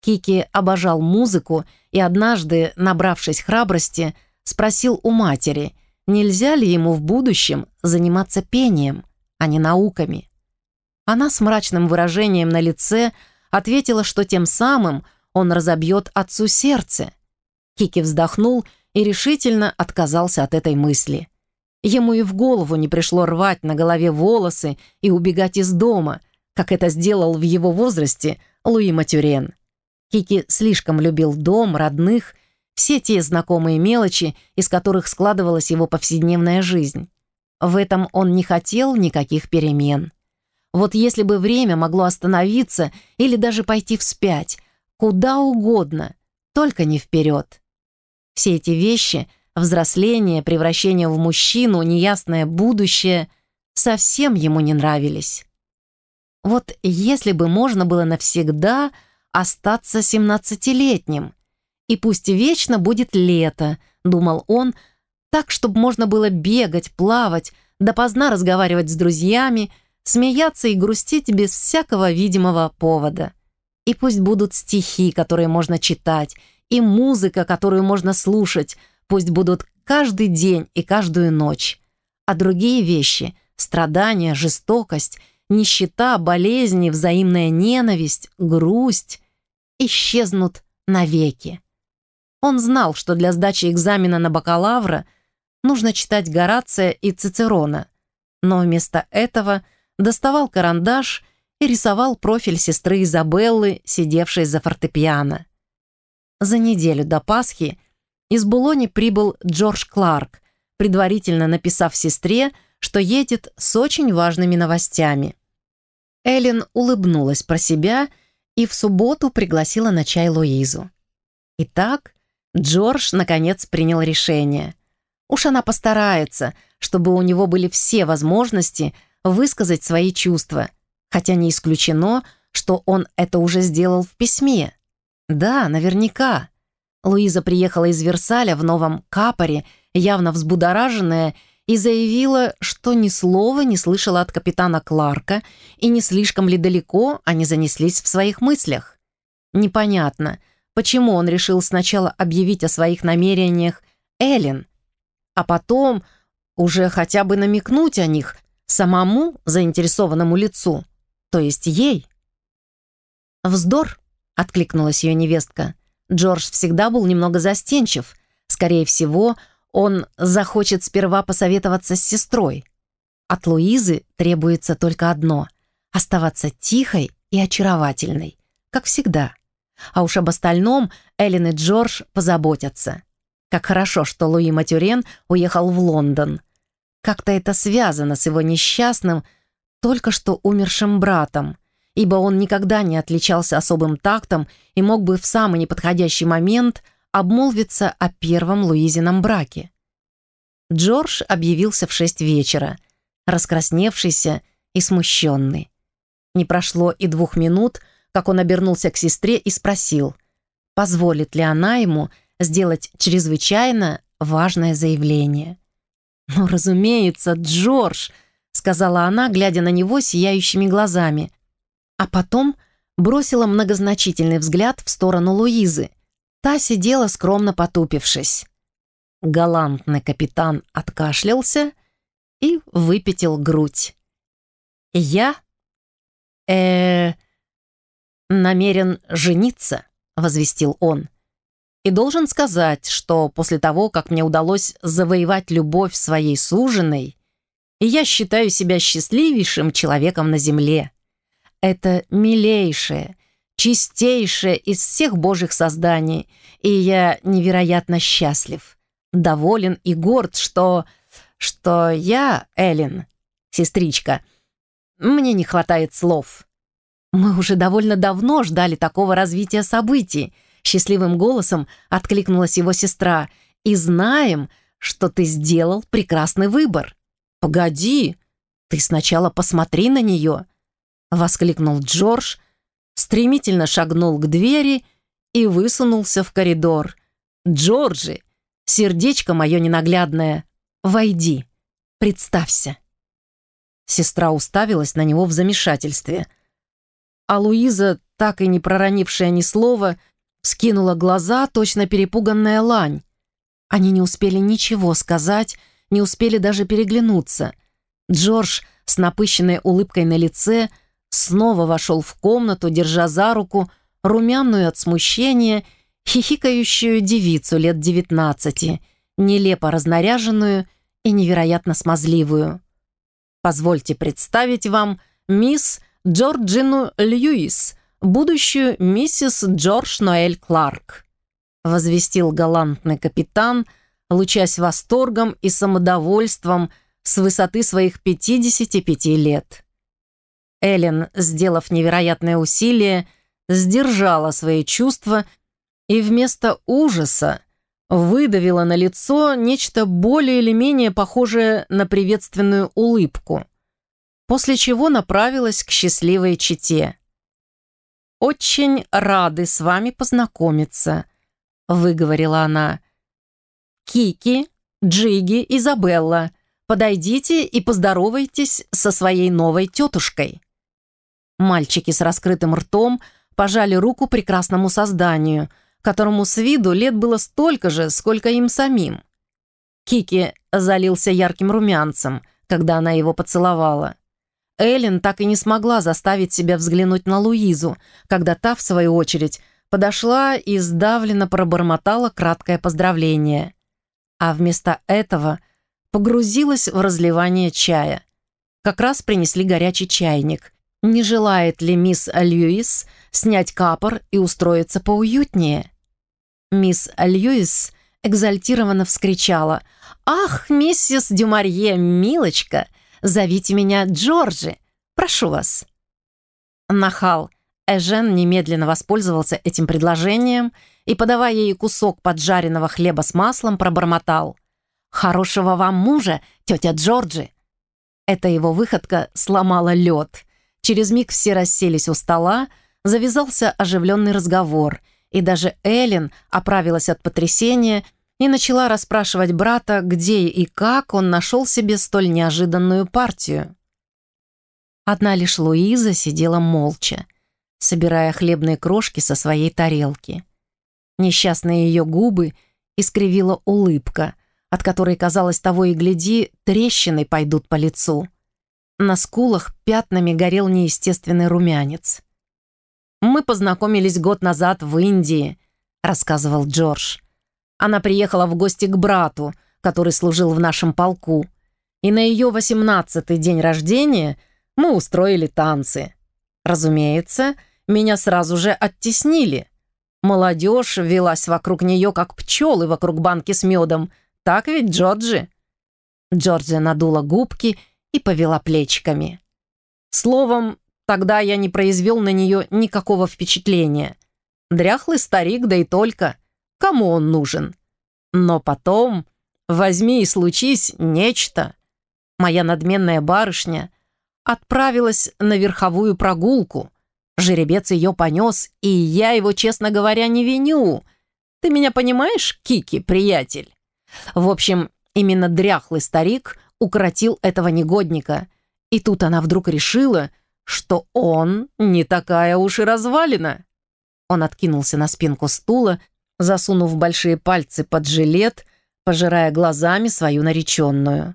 Кики обожал музыку и однажды, набравшись храбрости, спросил у матери, нельзя ли ему в будущем заниматься пением, а не науками. Она с мрачным выражением на лице ответила, что тем самым он разобьет отцу сердце. Кики вздохнул и решительно отказался от этой мысли. Ему и в голову не пришло рвать на голове волосы и убегать из дома, как это сделал в его возрасте Луи Матюрен. Кики слишком любил дом, родных, все те знакомые мелочи, из которых складывалась его повседневная жизнь. В этом он не хотел никаких перемен. Вот если бы время могло остановиться или даже пойти вспять, куда угодно, только не вперед. Все эти вещи — взросление, превращение в мужчину, неясное будущее — совсем ему не нравились. Вот если бы можно было навсегда остаться семнадцатилетним, и пусть вечно будет лето, думал он, так, чтобы можно было бегать, плавать, допоздна разговаривать с друзьями — смеяться и грустить без всякого видимого повода. И пусть будут стихи, которые можно читать, и музыка, которую можно слушать, пусть будут каждый день и каждую ночь. А другие вещи — страдания, жестокость, нищета, болезни, взаимная ненависть, грусть — исчезнут навеки. Он знал, что для сдачи экзамена на бакалавра нужно читать Горация и Цицерона, но вместо этого — доставал карандаш и рисовал профиль сестры Изабеллы, сидевшей за фортепиано. за неделю до Пасхи из Булони прибыл Джордж Кларк, предварительно написав сестре, что едет с очень важными новостями. Эллен улыбнулась про себя и в субботу пригласила на чай Луизу. Итак, Джордж наконец принял решение. Уж она постарается, чтобы у него были все возможности высказать свои чувства, хотя не исключено, что он это уже сделал в письме. Да, наверняка. Луиза приехала из Версаля в новом капоре, явно взбудораженная, и заявила, что ни слова не слышала от капитана Кларка и не слишком ли далеко они занеслись в своих мыслях. Непонятно, почему он решил сначала объявить о своих намерениях Эллен, а потом уже хотя бы намекнуть о них самому заинтересованному лицу, то есть ей. «Вздор», — откликнулась ее невестка. Джордж всегда был немного застенчив. Скорее всего, он захочет сперва посоветоваться с сестрой. От Луизы требуется только одно — оставаться тихой и очаровательной, как всегда. А уж об остальном Эллен и Джордж позаботятся. Как хорошо, что Луи Матюрен уехал в Лондон. Как-то это связано с его несчастным, только что умершим братом, ибо он никогда не отличался особым тактом и мог бы в самый неподходящий момент – обмолвиться о первом Луизином браке. Джордж объявился в шесть вечера, раскрасневшийся и смущенный. Не прошло и двух минут, как он обернулся к сестре и спросил, позволит ли она ему сделать чрезвычайно важное заявление. «Ну, разумеется, Джордж», — сказала она, глядя на него сияющими глазами, а потом бросила многозначительный взгляд в сторону Луизы, Та сидела скромно потупившись. Галантный капитан откашлялся и выпятил грудь. «Я э намерен жениться», — возвестил он. «И должен сказать, что после того, как мне удалось завоевать любовь своей суженой, я считаю себя счастливейшим человеком на земле. Это милейшее, чистейшее из всех божьих созданий, и я невероятно счастлив, доволен и горд, что... что я, Эллен, сестричка, мне не хватает слов. Мы уже довольно давно ждали такого развития событий, счастливым голосом откликнулась его сестра, и знаем, что ты сделал прекрасный выбор. Погоди, ты сначала посмотри на нее, воскликнул Джордж, стремительно шагнул к двери и высунулся в коридор. «Джорджи, сердечко мое ненаглядное, войди, представься». Сестра уставилась на него в замешательстве. А Луиза, так и не проронившая ни слова, скинула глаза, точно перепуганная лань. Они не успели ничего сказать, не успели даже переглянуться. Джордж с напыщенной улыбкой на лице – снова вошел в комнату, держа за руку румяную от смущения, хихикающую девицу лет девятнадцати, нелепо разнаряженную и невероятно смазливую. «Позвольте представить вам мисс Джорджину Льюис, будущую миссис Джордж Ноэль Кларк», возвестил галантный капитан, лучась восторгом и самодовольством с высоты своих 55 лет. Эллен, сделав невероятное усилие, сдержала свои чувства и вместо ужаса выдавила на лицо нечто более или менее похожее на приветственную улыбку, после чего направилась к счастливой чете. «Очень рады с вами познакомиться», — выговорила она. «Кики, Джиги, Изабелла, подойдите и поздоровайтесь со своей новой тетушкой». Мальчики с раскрытым ртом пожали руку прекрасному созданию, которому с виду лет было столько же, сколько им самим. Кики залился ярким румянцем, когда она его поцеловала. Эллен так и не смогла заставить себя взглянуть на Луизу, когда та, в свою очередь, подошла и сдавленно пробормотала краткое поздравление. А вместо этого погрузилась в разливание чая. Как раз принесли горячий чайник, не желает ли мисс Льюис снять капор и устроиться поуютнее? Мисс Льюис экзальтированно вскричала. «Ах, миссис Дюмарье, милочка, зовите меня Джорджи, прошу вас». Нахал Эжен немедленно воспользовался этим предложением и, подавая ей кусок поджаренного хлеба с маслом, пробормотал. «Хорошего вам мужа, тетя Джорджи!» Эта его выходка сломала лед. Через миг все расселись у стола, завязался оживленный разговор, и даже Эллен оправилась от потрясения и начала расспрашивать брата, где и как он нашел себе столь неожиданную партию. Одна лишь Луиза сидела молча, собирая хлебные крошки со своей тарелки. Несчастные ее губы искривила улыбка, от которой, казалось, того и гляди, трещины пойдут по лицу. На скулах пятнами горел неестественный румянец. «Мы познакомились год назад в Индии», — рассказывал Джордж. Она приехала в гости к брату, который служил в нашем полку. И на ее восемнадцатый день рождения мы устроили танцы. Разумеется, меня сразу же оттеснили. Молодежь велась вокруг нее, как пчелы вокруг банки с медом. Так ведь, Джорджи?» Джорджи надула губки и повела плечиками. Словом, тогда я не произвел на нее никакого впечатления. Дряхлый старик, да и только — Кому он нужен? Но потом, возьми и случись нечто. Моя надменная барышня отправилась на верховую прогулку. Жеребец ее понес, и я его, честно говоря, не виню. Ты меня понимаешь, Кики, приятель? В общем, именно дряхлый старик укротил этого негодника. И тут она вдруг решила, что он не такая уж и развалина. Он откинулся на спинку стула, засунув большие пальцы под жилет, пожирая глазами свою нареченную.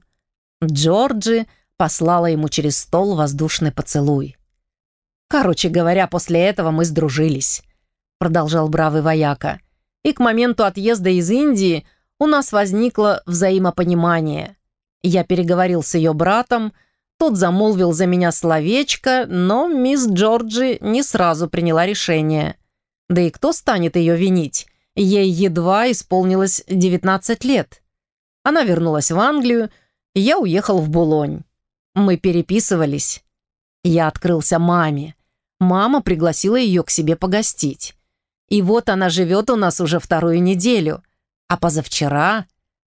Джорджи послала ему через стол воздушный поцелуй. «Короче говоря, после этого мы сдружились», — продолжал бравый вояка. «И к моменту отъезда из Индии у нас возникло взаимопонимание. Я переговорил с ее братом, тот замолвил за меня словечко, но мисс Джорджи не сразу приняла решение. Да и кто станет ее винить? Ей едва исполнилось 19 лет. Она вернулась в Англию, я уехал в Булонь. Мы переписывались. Я открылся маме. Мама пригласила ее к себе погостить. И вот она живет у нас уже вторую неделю. А позавчера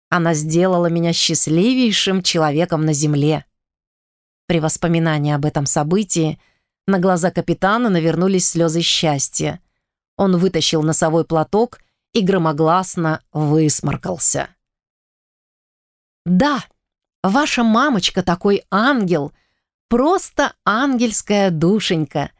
она сделала меня счастливейшим человеком на земле. При воспоминании об этом событии на глаза капитана навернулись слезы счастья. Он вытащил носовой платок и громогласно высморкался. «Да, ваша мамочка такой ангел, просто ангельская душенька»,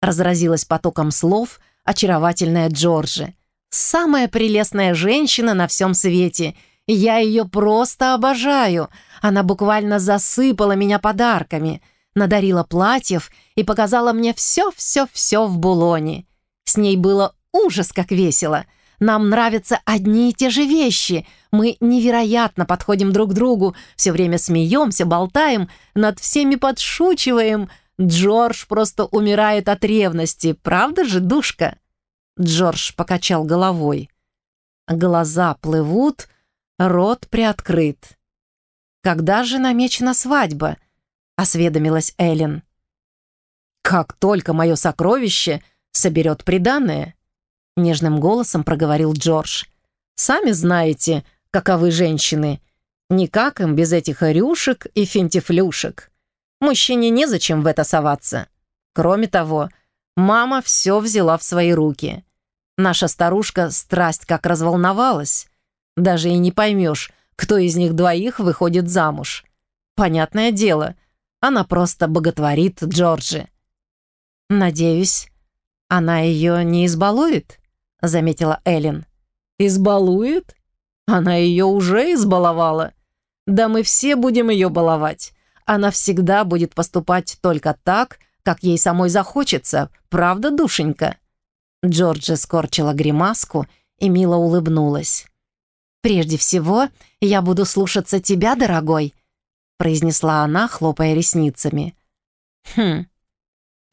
разразилась потоком слов очаровательная Джорджи. «Самая прелестная женщина на всем свете. Я ее просто обожаю. Она буквально засыпала меня подарками, надарила платьев и показала мне все-все-все в Булоне. С ней было ужас как весело. Нам нравятся одни и те же вещи. Мы невероятно подходим друг к другу, все время смеемся, болтаем, над всеми подшучиваем. Джордж просто умирает от ревности, правда же, душка?» Джордж покачал головой. Глаза плывут, рот приоткрыт. «Когда же намечена свадьба?» — осведомилась Эллен. «Как только мое сокровище соберет приданное», Нежным голосом проговорил Джордж. «Сами знаете, каковы женщины. Никак им без этих рюшек и финтифлюшек. Мужчине незачем в это соваться. Кроме того, мама все взяла в свои руки. Наша старушка страсть как разволновалась. Даже и не поймешь, кто из них двоих выходит замуж. Понятное дело, она просто боготворит Джорджи. Надеюсь, она ее не избалует?» — заметила Эллен. «Избалует? Она ее уже избаловала. Да мы все будем ее баловать. Она всегда будет поступать только так, как ей самой захочется. Правда, душенька?» Джорджи скорчила гримаску и мило улыбнулась. «Прежде всего, я буду слушаться тебя, дорогой», произнесла она, хлопая ресницами. «Хм»,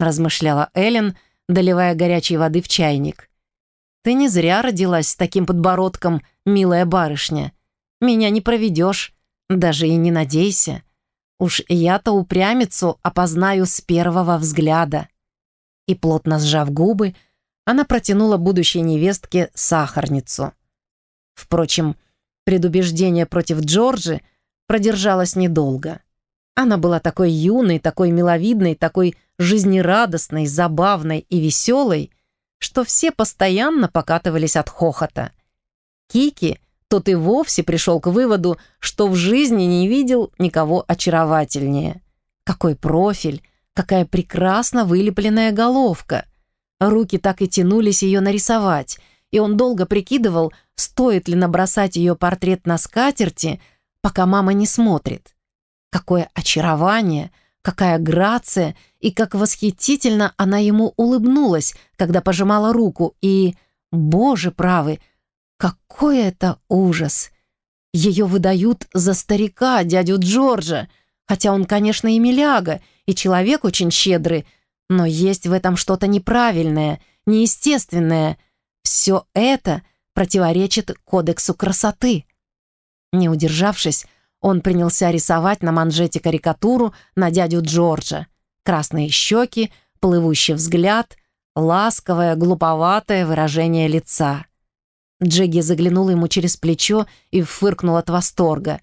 размышляла Эллен, доливая горячей воды в чайник. Ты не зря родилась с таким подбородком, милая барышня. Меня не проведешь, даже и не надейся. Уж я-то упрямицу опознаю с первого взгляда». И, плотно сжав губы, она протянула будущей невестке сахарницу. Впрочем, предубеждение против Джорджи продержалось недолго. Она была такой юной, такой миловидной, такой жизнерадостной, забавной и веселой, что все постоянно покатывались от хохота. Кики, тот и вовсе пришел к выводу, что в жизни не видел никого очаровательнее. Какой профиль, какая прекрасно вылепленная головка. Руки так и тянулись ее нарисовать, и он долго прикидывал, стоит ли набросать ее портрет на скатерти, пока мама не смотрит. Какое очарование, какая грация и как восхитительно она ему улыбнулась, когда пожимала руку, и, боже правый, какой это ужас! Ее выдают за старика, дядю Джорджа, хотя он, конечно, и миляга, и человек очень щедрый, но есть в этом что-то неправильное, неестественное. Все это противоречит кодексу красоты. Не удержавшись, он принялся рисовать на манжете карикатуру на дядю Джорджа. Красные щеки, плывущий взгляд, ласковое, глуповатое выражение лица. Джеги заглянул ему через плечо и фыркнул от восторга.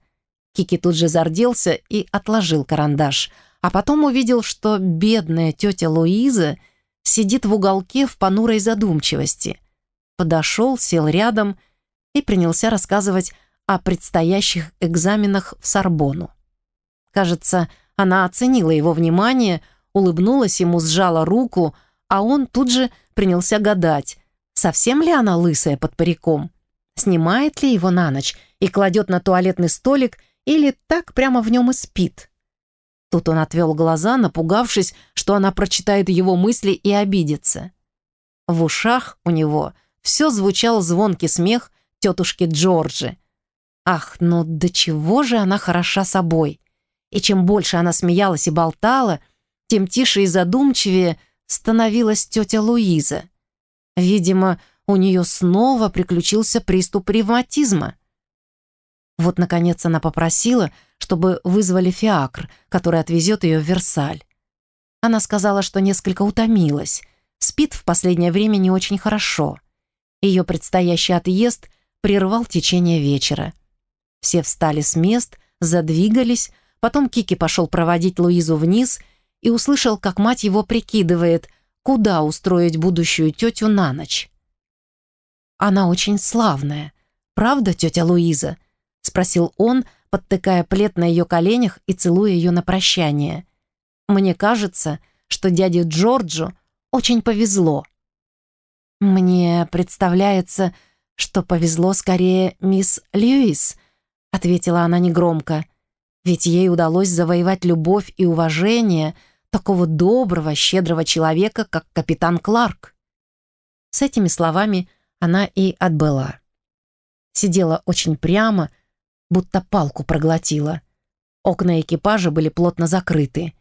Кики тут же зарделся и отложил карандаш, а потом увидел, что бедная тетя Луиза сидит в уголке в понурой задумчивости. Подошел, сел рядом и принялся рассказывать о предстоящих экзаменах в Сорбону. Кажется, она оценила его внимание, улыбнулась ему, сжала руку, а он тут же принялся гадать, совсем ли она лысая под париком, снимает ли его на ночь и кладет на туалетный столик или так прямо в нем и спит. Тут он отвел глаза, напугавшись, что она прочитает его мысли и обидится. В ушах у него все звучал звонкий смех тетушки Джорджи, Ах, ну до чего же она хороша собой! И чем больше она смеялась и болтала, тем тише и задумчивее становилась тетя Луиза. Видимо, у нее снова приключился приступ ревматизма. Вот, наконец, она попросила, чтобы вызвали фиакр, который отвезет ее в Версаль. Она сказала, что несколько утомилась, спит в последнее время не очень хорошо. Ее предстоящий отъезд прервал течение вечера. Все встали с мест, задвигались, потом Кики пошел проводить Луизу вниз и услышал, как мать его прикидывает, куда устроить будущую тетю на ночь. «Она очень славная, правда, тетя Луиза?» — спросил он, подтыкая плед на ее коленях и целуя ее на прощание. «Мне кажется, что дяде Джорджу очень повезло». «Мне представляется, что повезло скорее мисс Льюис», — ответила она негромко. «Ведь ей удалось завоевать любовь и уважение такого доброго, щедрого человека, как капитан Кларк». С этими словами она и отбыла. Сидела очень прямо, будто палку проглотила. Окна экипажа были плотно закрыты.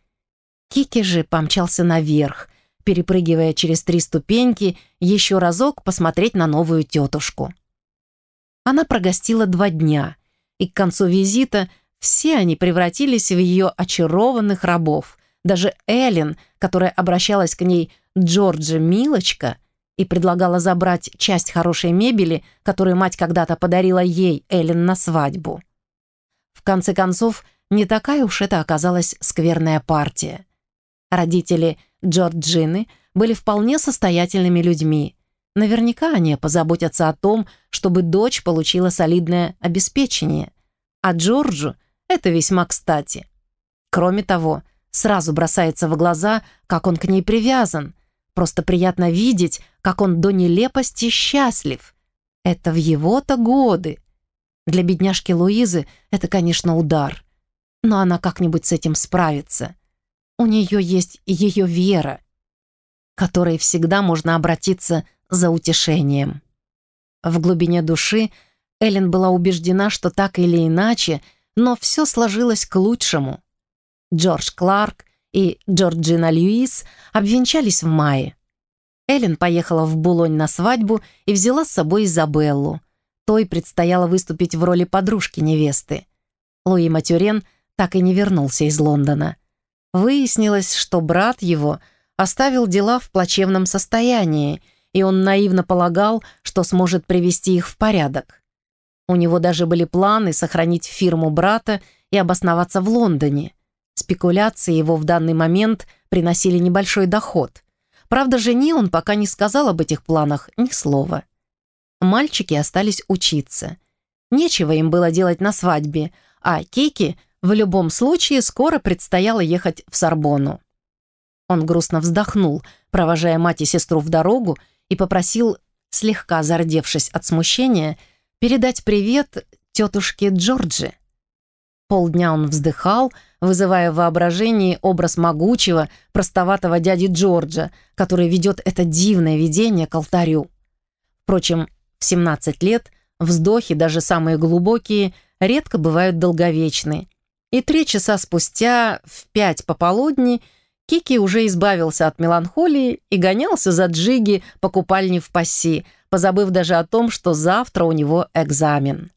Кики же помчался наверх, перепрыгивая через три ступеньки, еще разок посмотреть на новую тетушку. Она прогостила два дня, и к концу визита все они превратились в ее очарованных рабов. Даже Эллен, которая обращалась к ней Джорджи Милочка и предлагала забрать часть хорошей мебели, которую мать когда-то подарила ей, Эллен, на свадьбу. В конце концов, не такая уж это оказалась скверная партия. Родители Джорджины были вполне состоятельными людьми. Наверняка они позаботятся о том, чтобы дочь получила солидное обеспечение. А Джорджу это весьма кстати. Кроме того, сразу бросается в глаза, как он к ней привязан. Просто приятно видеть, как он до нелепости счастлив. Это в его-то годы. Для бедняжки Луизы это, конечно, удар. Но она как-нибудь с этим справится. У нее есть ее вера, которой всегда можно обратиться за утешением. В глубине души Эллен была убеждена, что так или иначе, но все сложилось к лучшему. Джордж Кларк и Джорджина Льюис обвенчались в мае. Эллен поехала в Булонь на свадьбу и взяла с собой Изабеллу. Той предстояло выступить в роли подружки невесты. Луи Матюрен так и не вернулся из Лондона. Выяснилось, что брат его оставил дела в плачевном состоянии, и он наивно полагал, что сможет привести их в порядок. У него даже были планы сохранить фирму брата и обосноваться в Лондоне. Спекуляции его в данный момент приносили небольшой доход. Правда, жене он пока не сказал об этих планах ни слова. Мальчики остались учиться. Нечего им было делать на свадьбе, а Кики в любом случае скоро предстояло ехать в Сорбонну. Он грустно вздохнул, провожая мать и сестру в дорогу, и попросил, слегка зардевшись от смущения, передать привет тетушке Джорджи. Полдня он вздыхал, вызывая в воображении образ могучего, простоватого дяди Джорджа, который ведет это дивное видение к алтарю. Впрочем, в 17 лет вздохи, даже самые глубокие, редко бывают долговечны. И три часа спустя, в пять пополудни, Кики уже избавился от меланхолии и гонялся за Джиги по купальне в пасси, позабыв даже о том, что завтра у него экзамен.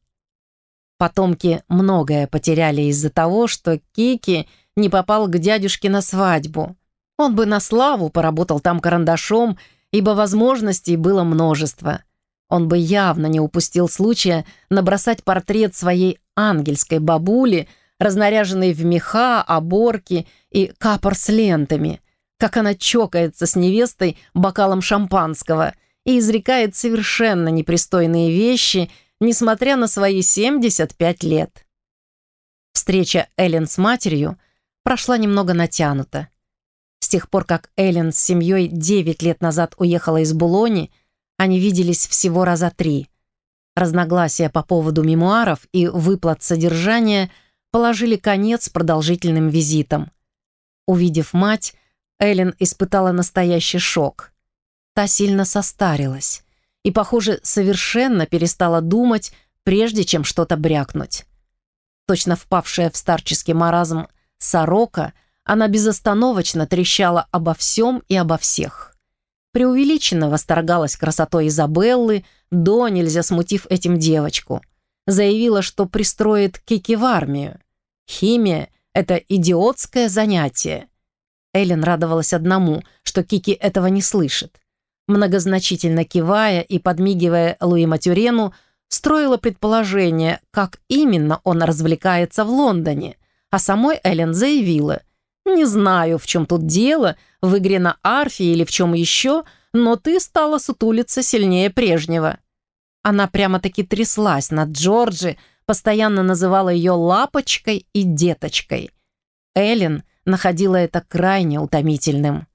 Потомки многое потеряли из-за того, что Кики не попал к дядюшке на свадьбу. Он бы на славу поработал там карандашом, ибо возможностей было множество. Он бы явно не упустил случая набросать портрет своей ангельской бабули, разнаряженной в меха, оборки и капор с лентами, как она чокается с невестой бокалом шампанского и изрекает совершенно непристойные вещи – несмотря на свои 75 лет. Встреча Эллен с матерью прошла немного натянуто. С тех пор, как Эллен с семьей 9 лет назад уехала из Булони, они виделись всего раза три. Разногласия по поводу мемуаров и выплат содержания положили конец продолжительным визитам. Увидев мать, Эллен испытала настоящий шок. Та сильно состарилась и, похоже, совершенно перестала думать, прежде чем что-то брякнуть. Точно впавшая в старческий маразм сорока, она безостановочно трещала обо всем и обо всех. Преувеличенно восторгалась красотой Изабеллы, до нельзя смутив этим девочку. Заявила, что пристроит Кики в армию. Химия — это идиотское занятие. Эллен радовалась одному, что Кики этого не слышит многозначительно кивая и подмигивая Луи Матюрену, строила предположение, как именно он развлекается в Лондоне, а самой Эллен заявила, «Не знаю, в чем тут дело, в игре на арфе или в чем еще, но ты стала сутулиться сильнее прежнего». Она прямо-таки тряслась над Джорджи, постоянно называла ее «лапочкой» и «деточкой». Эллен находила это крайне утомительным.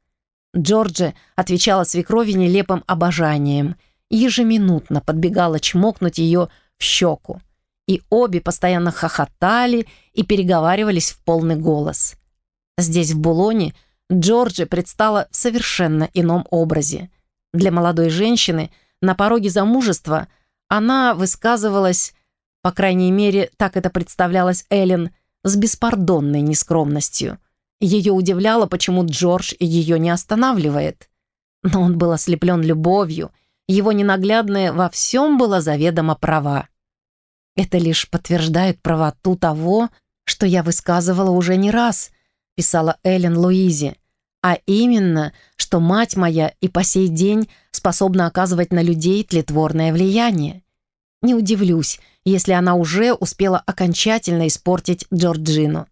Джорджи отвечала свекрови нелепым обожанием, ежеминутно подбегала чмокнуть ее в щеку. И обе постоянно хохотали и переговаривались в полный голос. Здесь, в Булоне, Джорджи предстала в совершенно ином образе. Для молодой женщины на пороге замужества она высказывалась, по крайней мере, так это представлялась Эллен, с беспардонной нескромностью – ее удивляло, почему Джордж ее не останавливает. Но он был ослеплен любовью, его ненаглядная во всем была заведомо права. «Это лишь подтверждает правоту того, что я высказывала уже не раз», писала Эллен Луизе, а именно, что мать моя и по сей день способна оказывать на людей тлетворное влияние. Не удивлюсь, если она уже успела окончательно испортить Джорджину.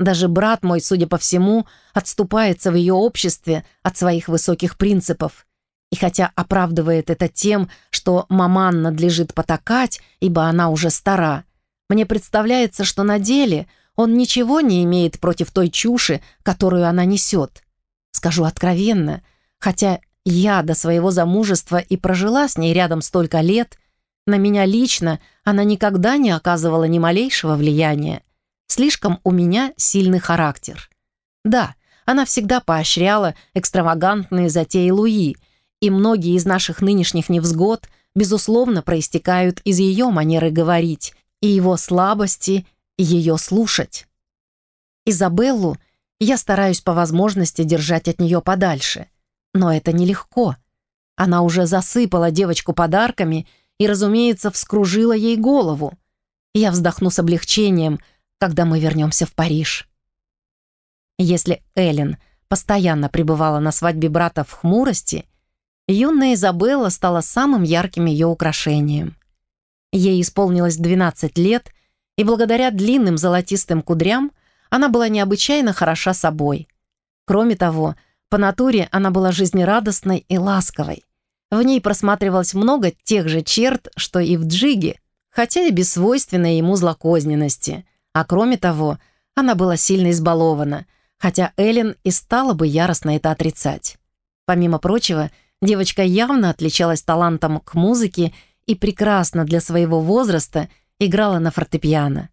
Даже брат мой, судя по всему, отступается в ее обществе от своих высоких принципов. И хотя оправдывает это тем, что маман надлежит потакать, ибо она уже стара, мне представляется, что на деле он ничего не имеет против той чуши, которую она несет. Скажу откровенно, хотя я до своего замужества и прожила с ней рядом столько лет, на меня лично она никогда не оказывала ни малейшего влияния. Слишком у меня сильный характер. Да, она всегда поощряла экстравагантные затеи Луи, и многие из наших нынешних невзгод, безусловно, проистекают из ее манеры говорить и его слабости ее слушать. Изабеллу я стараюсь по возможности держать от нее подальше, но это нелегко. Она уже засыпала девочку подарками и, разумеется, вскружила ей голову. Я вздохну с облегчением, когда мы вернемся в Париж. Если Эллен постоянно пребывала на свадьбе брата в хмурости, юная Изабелла стала самым ярким ее украшением. Ей исполнилось 12 лет, и благодаря длинным золотистым кудрям она была необычайно хороша собой. Кроме того, по натуре она была жизнерадостной и ласковой. В ней просматривалось много тех же черт, что и в Джиге, хотя и без свойственной ему злокозненности. А кроме того, она была сильно избалована, хотя Эллен и стала бы яростно это отрицать. Помимо прочего, девочка явно отличалась талантом к музыке и прекрасно для своего возраста играла на фортепиано.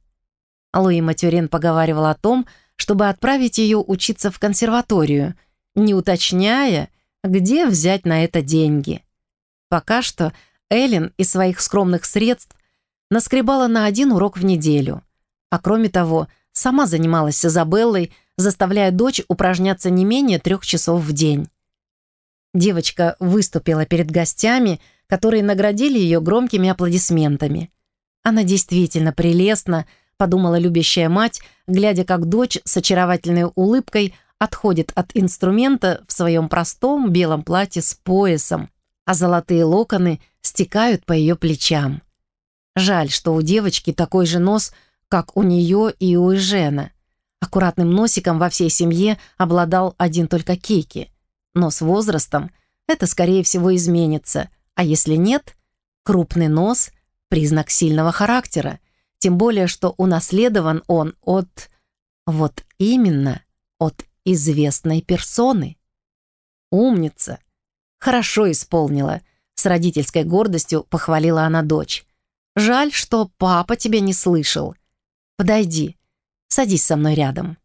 Луи Матюрин поговаривал о том, чтобы отправить ее учиться в консерваторию, не уточняя, где взять на это деньги. Пока что Эллен из своих скромных средств наскребала на один урок в неделю. А кроме того, сама занималась с Изабеллой, заставляя дочь упражняться не менее трех часов в день. Девочка выступила перед гостями, которые наградили ее громкими аплодисментами. Она действительно прелестна, подумала любящая мать, глядя, как дочь с очаровательной улыбкой отходит от инструмента в своем простом белом платье с поясом, а золотые локоны стекают по ее плечам. Жаль, что у девочки такой же нос, как у нее и у Эжена. Аккуратным носиком во всей семье обладал один только Кейки. Но с возрастом это, скорее всего, изменится, а если нет, крупный нос — признак сильного характера, тем более, что унаследован он от... Вот именно, от известной персоны. Умница. Хорошо исполнила. С родительской гордостью похвалила она дочь. Жаль, что папа тебя не слышал. Подойди, садись со мной рядом.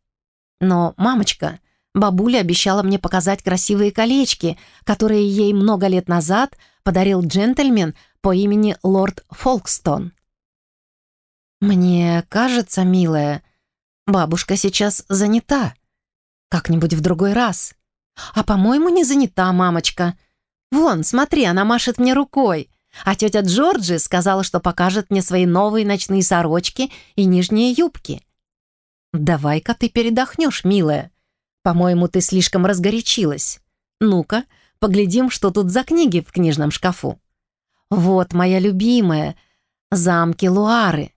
Но, мамочка, бабуля обещала мне показать красивые колечки, которые ей много лет назад подарил джентльмен по имени лорд Фолкстон. «Мне кажется, милая, бабушка сейчас занята. Как-нибудь в другой раз. А, по-моему, не занята, мамочка. Вон, смотри, она машет мне рукой. А тетя Джорджи сказала, что покажет мне свои новые ночные сорочки и нижние юбки. «Давай-ка ты передохнешь, милая. По-моему, ты слишком разгорячилась. Ну-ка, поглядим, что тут за книги в книжном шкафу. Вот, моя любимая, замки Луары.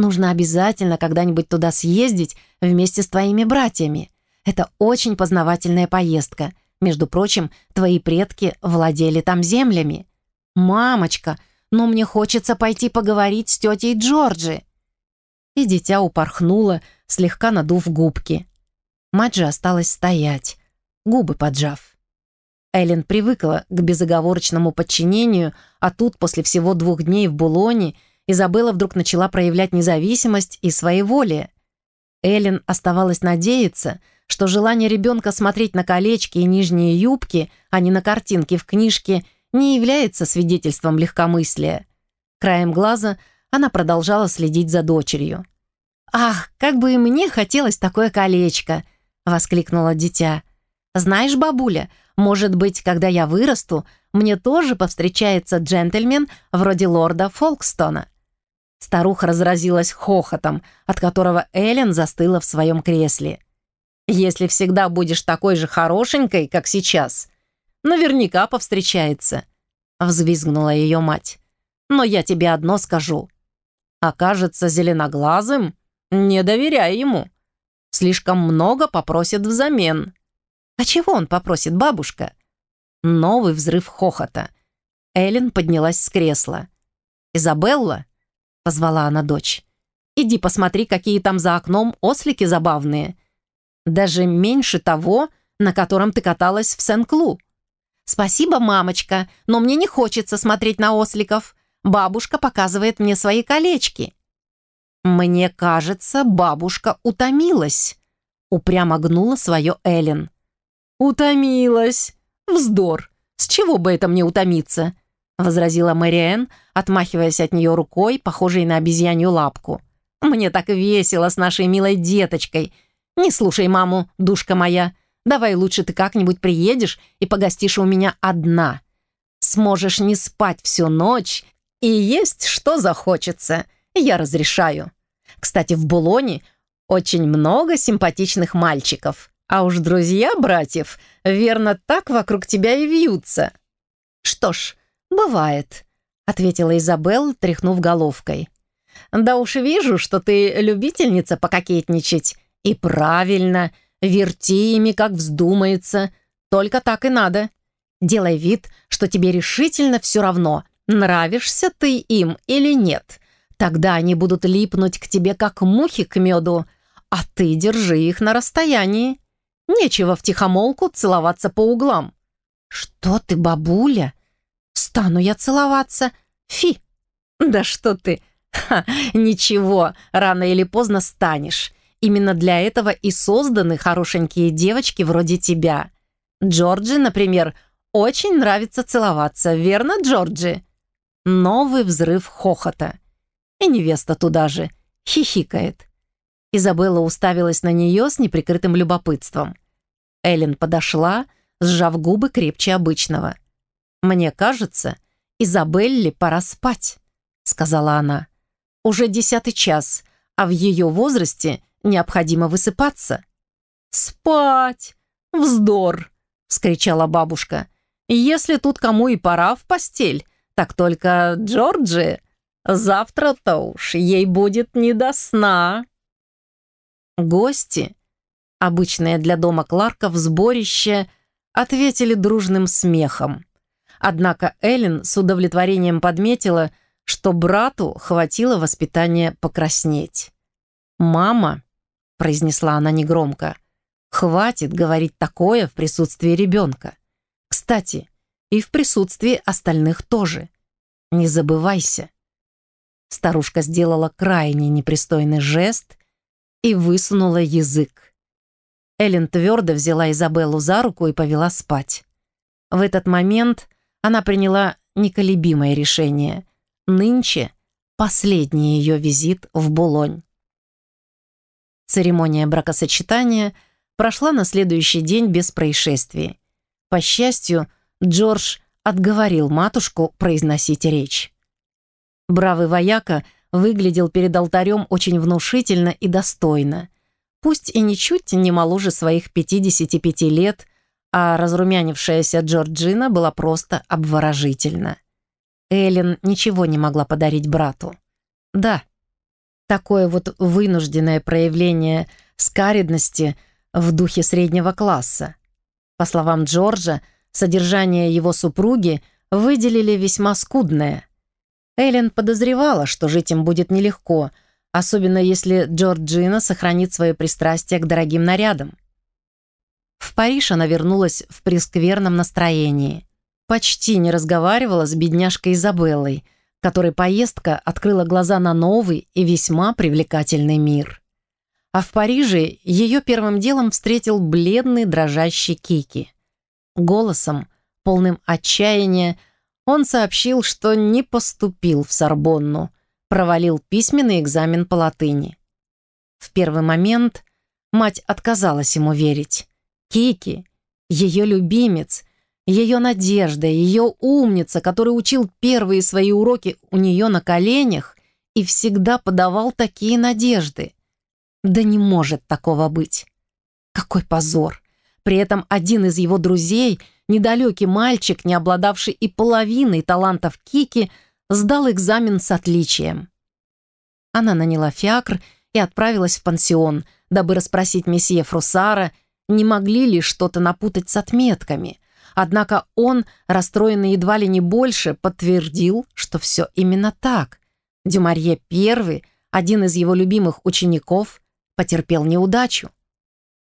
Нужно обязательно когда-нибудь туда съездить вместе с твоими братьями. Это очень познавательная поездка. Между прочим, твои предки владели там землями. «Мамочка, но мне хочется пойти поговорить с тетей Джорджи». И дитя упорхнуло, слегка надув губки. Мать же осталась стоять, губы поджав. Эллен привыкла к безоговорочному подчинению, а тут, после всего двух дней в Булоне, Изабелла вдруг начала проявлять независимость и своеволие. Эллен оставалась надеяться, что желание ребенка смотреть на колечки и нижние юбки, а не на картинки в книжке – не является свидетельством легкомыслия. Краем глаза она продолжала следить за дочерью. «Ах, как бы и мне хотелось такое колечко!» — воскликнула дитя. «Знаешь, бабуля, может быть, когда я вырасту, мне тоже повстречается джентльмен вроде лорда Фолкстона». Старуха разразилась хохотом, от которого Эллен застыла в своем кресле. «Если всегда будешь такой же хорошенькой, как сейчас, Наверняка повстречается», — взвизгнула ее мать. «Но я тебе одно скажу. Окажется зеленоглазым, не доверяй ему. Слишком много попросит взамен». «А чего он попросит, бабушка?» Новый взрыв хохота. Эллен поднялась с кресла. «Изабелла?» — позвала она дочь. «Иди посмотри, какие там за окном ослики забавные. Даже меньше того, на котором ты каталась в Сен-Клу. «Спасибо, мамочка, но мне не хочется смотреть на осликов. Бабушка показывает мне свои колечки». «Мне кажется, бабушка утомилась», — упрямо гнула свое Эллен. «Утомилась? Вздор! С чего бы это мне утомиться?» — возразила Мэриэн, отмахиваясь от нее рукой, похожей на обезьянью лапку. «Мне так весело с нашей милой деточкой. Не слушай маму, душка моя. Давай лучше ты как-нибудь приедешь и погостишь у меня одна. сможешь не спать всю ночь и есть что захочется. Я разрешаю. Кстати, в Булоне очень много симпатичных мальчиков. А уж друзья братьев, верно, так вокруг тебя и вьются. Что ж, бывает, ответила Изабелла, тряхнув головкой. Да уж вижу, что ты любительница пококетничать. И правильно, верти ими, как вздумается. Только так и надо. Делай вид, что тебе решительно все равно, нравишься ты им или нет. Тогда они будут липнуть к тебе, как мухи к меду, а ты держи их на расстоянии. Нечего втихомолку целоваться по углам. Что ты, бабуля? Стану я целоваться? Фи! Да что ты! Ха, ничего, рано или поздно станешь. Именно для этого и созданы хорошенькие девочки вроде тебя. Джорджи, например, очень нравится целоваться, верно, Джорджи?» Новый взрыв хохота. И невеста туда же хихикает. Изабелла уставилась на нее с неприкрытым любопытством. Эллен подошла, сжав губы крепче обычного. «Мне кажется, Изабелле пора спать», — сказала она. «Уже десятый час, а в ее возрасте необходимо высыпаться». «Спать! Вздор!» — вскричала бабушка. Если тут кому и пора в постель, так только Джорджи. Завтра-то уж ей будет не до сна. Гости, обычное для дома Кларка в сборище, ответили дружным смехом. Однако Эллен с удовлетворением подметила, что брату хватило воспитания покраснеть. «Мама», — произнесла она негромко, — «хватит говорить такое в присутствии ребенка. Кстати, и в присутствии остальных тоже. Не забывайся. Старушка сделала крайне непристойный жест и высунула язык. Эллен твердо взяла Изабеллу за руку и повела спать. В этот момент она приняла неколебимое решение. Нынче последний ее визит в Булонь. Церемония бракосочетания прошла на следующий день без происшествий. По счастью, Джордж отговорил матушку произносить речь. Бравый вояка выглядел перед алтарем очень внушительно и достойно. Пусть и ничуть не моложе своих 55 лет, а разрумянившаяся Джорджина была просто обворожительна. Эллен ничего не могла подарить брату. Да, такое вот вынужденное проявление скаридности в духе среднего класса. По словам Джорджа, содержание его супруги выделили весьма скудное. Эллен подозревала, что жить им будет нелегко, особенно если Джорджина сохранит свое пристрастие к дорогим нарядам. В Париж она вернулась в прескверном настроении. Почти не разговаривала с бедняжкой Изабеллой, которой поездка открыла глаза на новый и весьма привлекательный мир. А в Париже ее первым делом встретил бледный дрожащий Кики. Голосом, полным отчаяния, он сообщил, что не поступил в Сорбонну, провалил письменный экзамен по латыни. В первый момент мать отказалась ему верить. Кики, ее любимец, ее надежда, ее умница, который учил первые свои уроки у нее на коленях и всегда подавал такие надежды. Да не может такого быть. Какой позор! При этом один из его друзей, недалекий мальчик, не обладавший и половиной талантов Кики, сдал экзамен с отличием. Она наняла фиакр и отправилась в пансион, дабы расспросить месье Фрусара, не могли ли что-то напутать с отметками. Однако он, расстроенный едва ли не больше, подтвердил, что все именно так. Дюмарье первый, один из его любимых учеников, потерпел неудачу.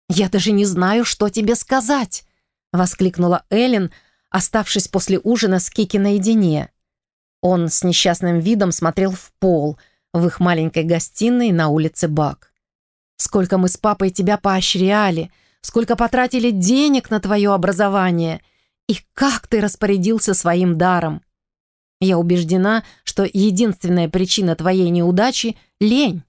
«Я даже не знаю, что тебе сказать!» — воскликнула Эллен, оставшись после ужина с Кики наедине. Он с несчастным видом смотрел в пол в их маленькой гостиной на улице Бак. «Сколько мы с папой тебя поощряли, сколько потратили денег на твое образование, и как ты распорядился своим даром! Я убеждена, что единственная причина твоей неудачи — лень.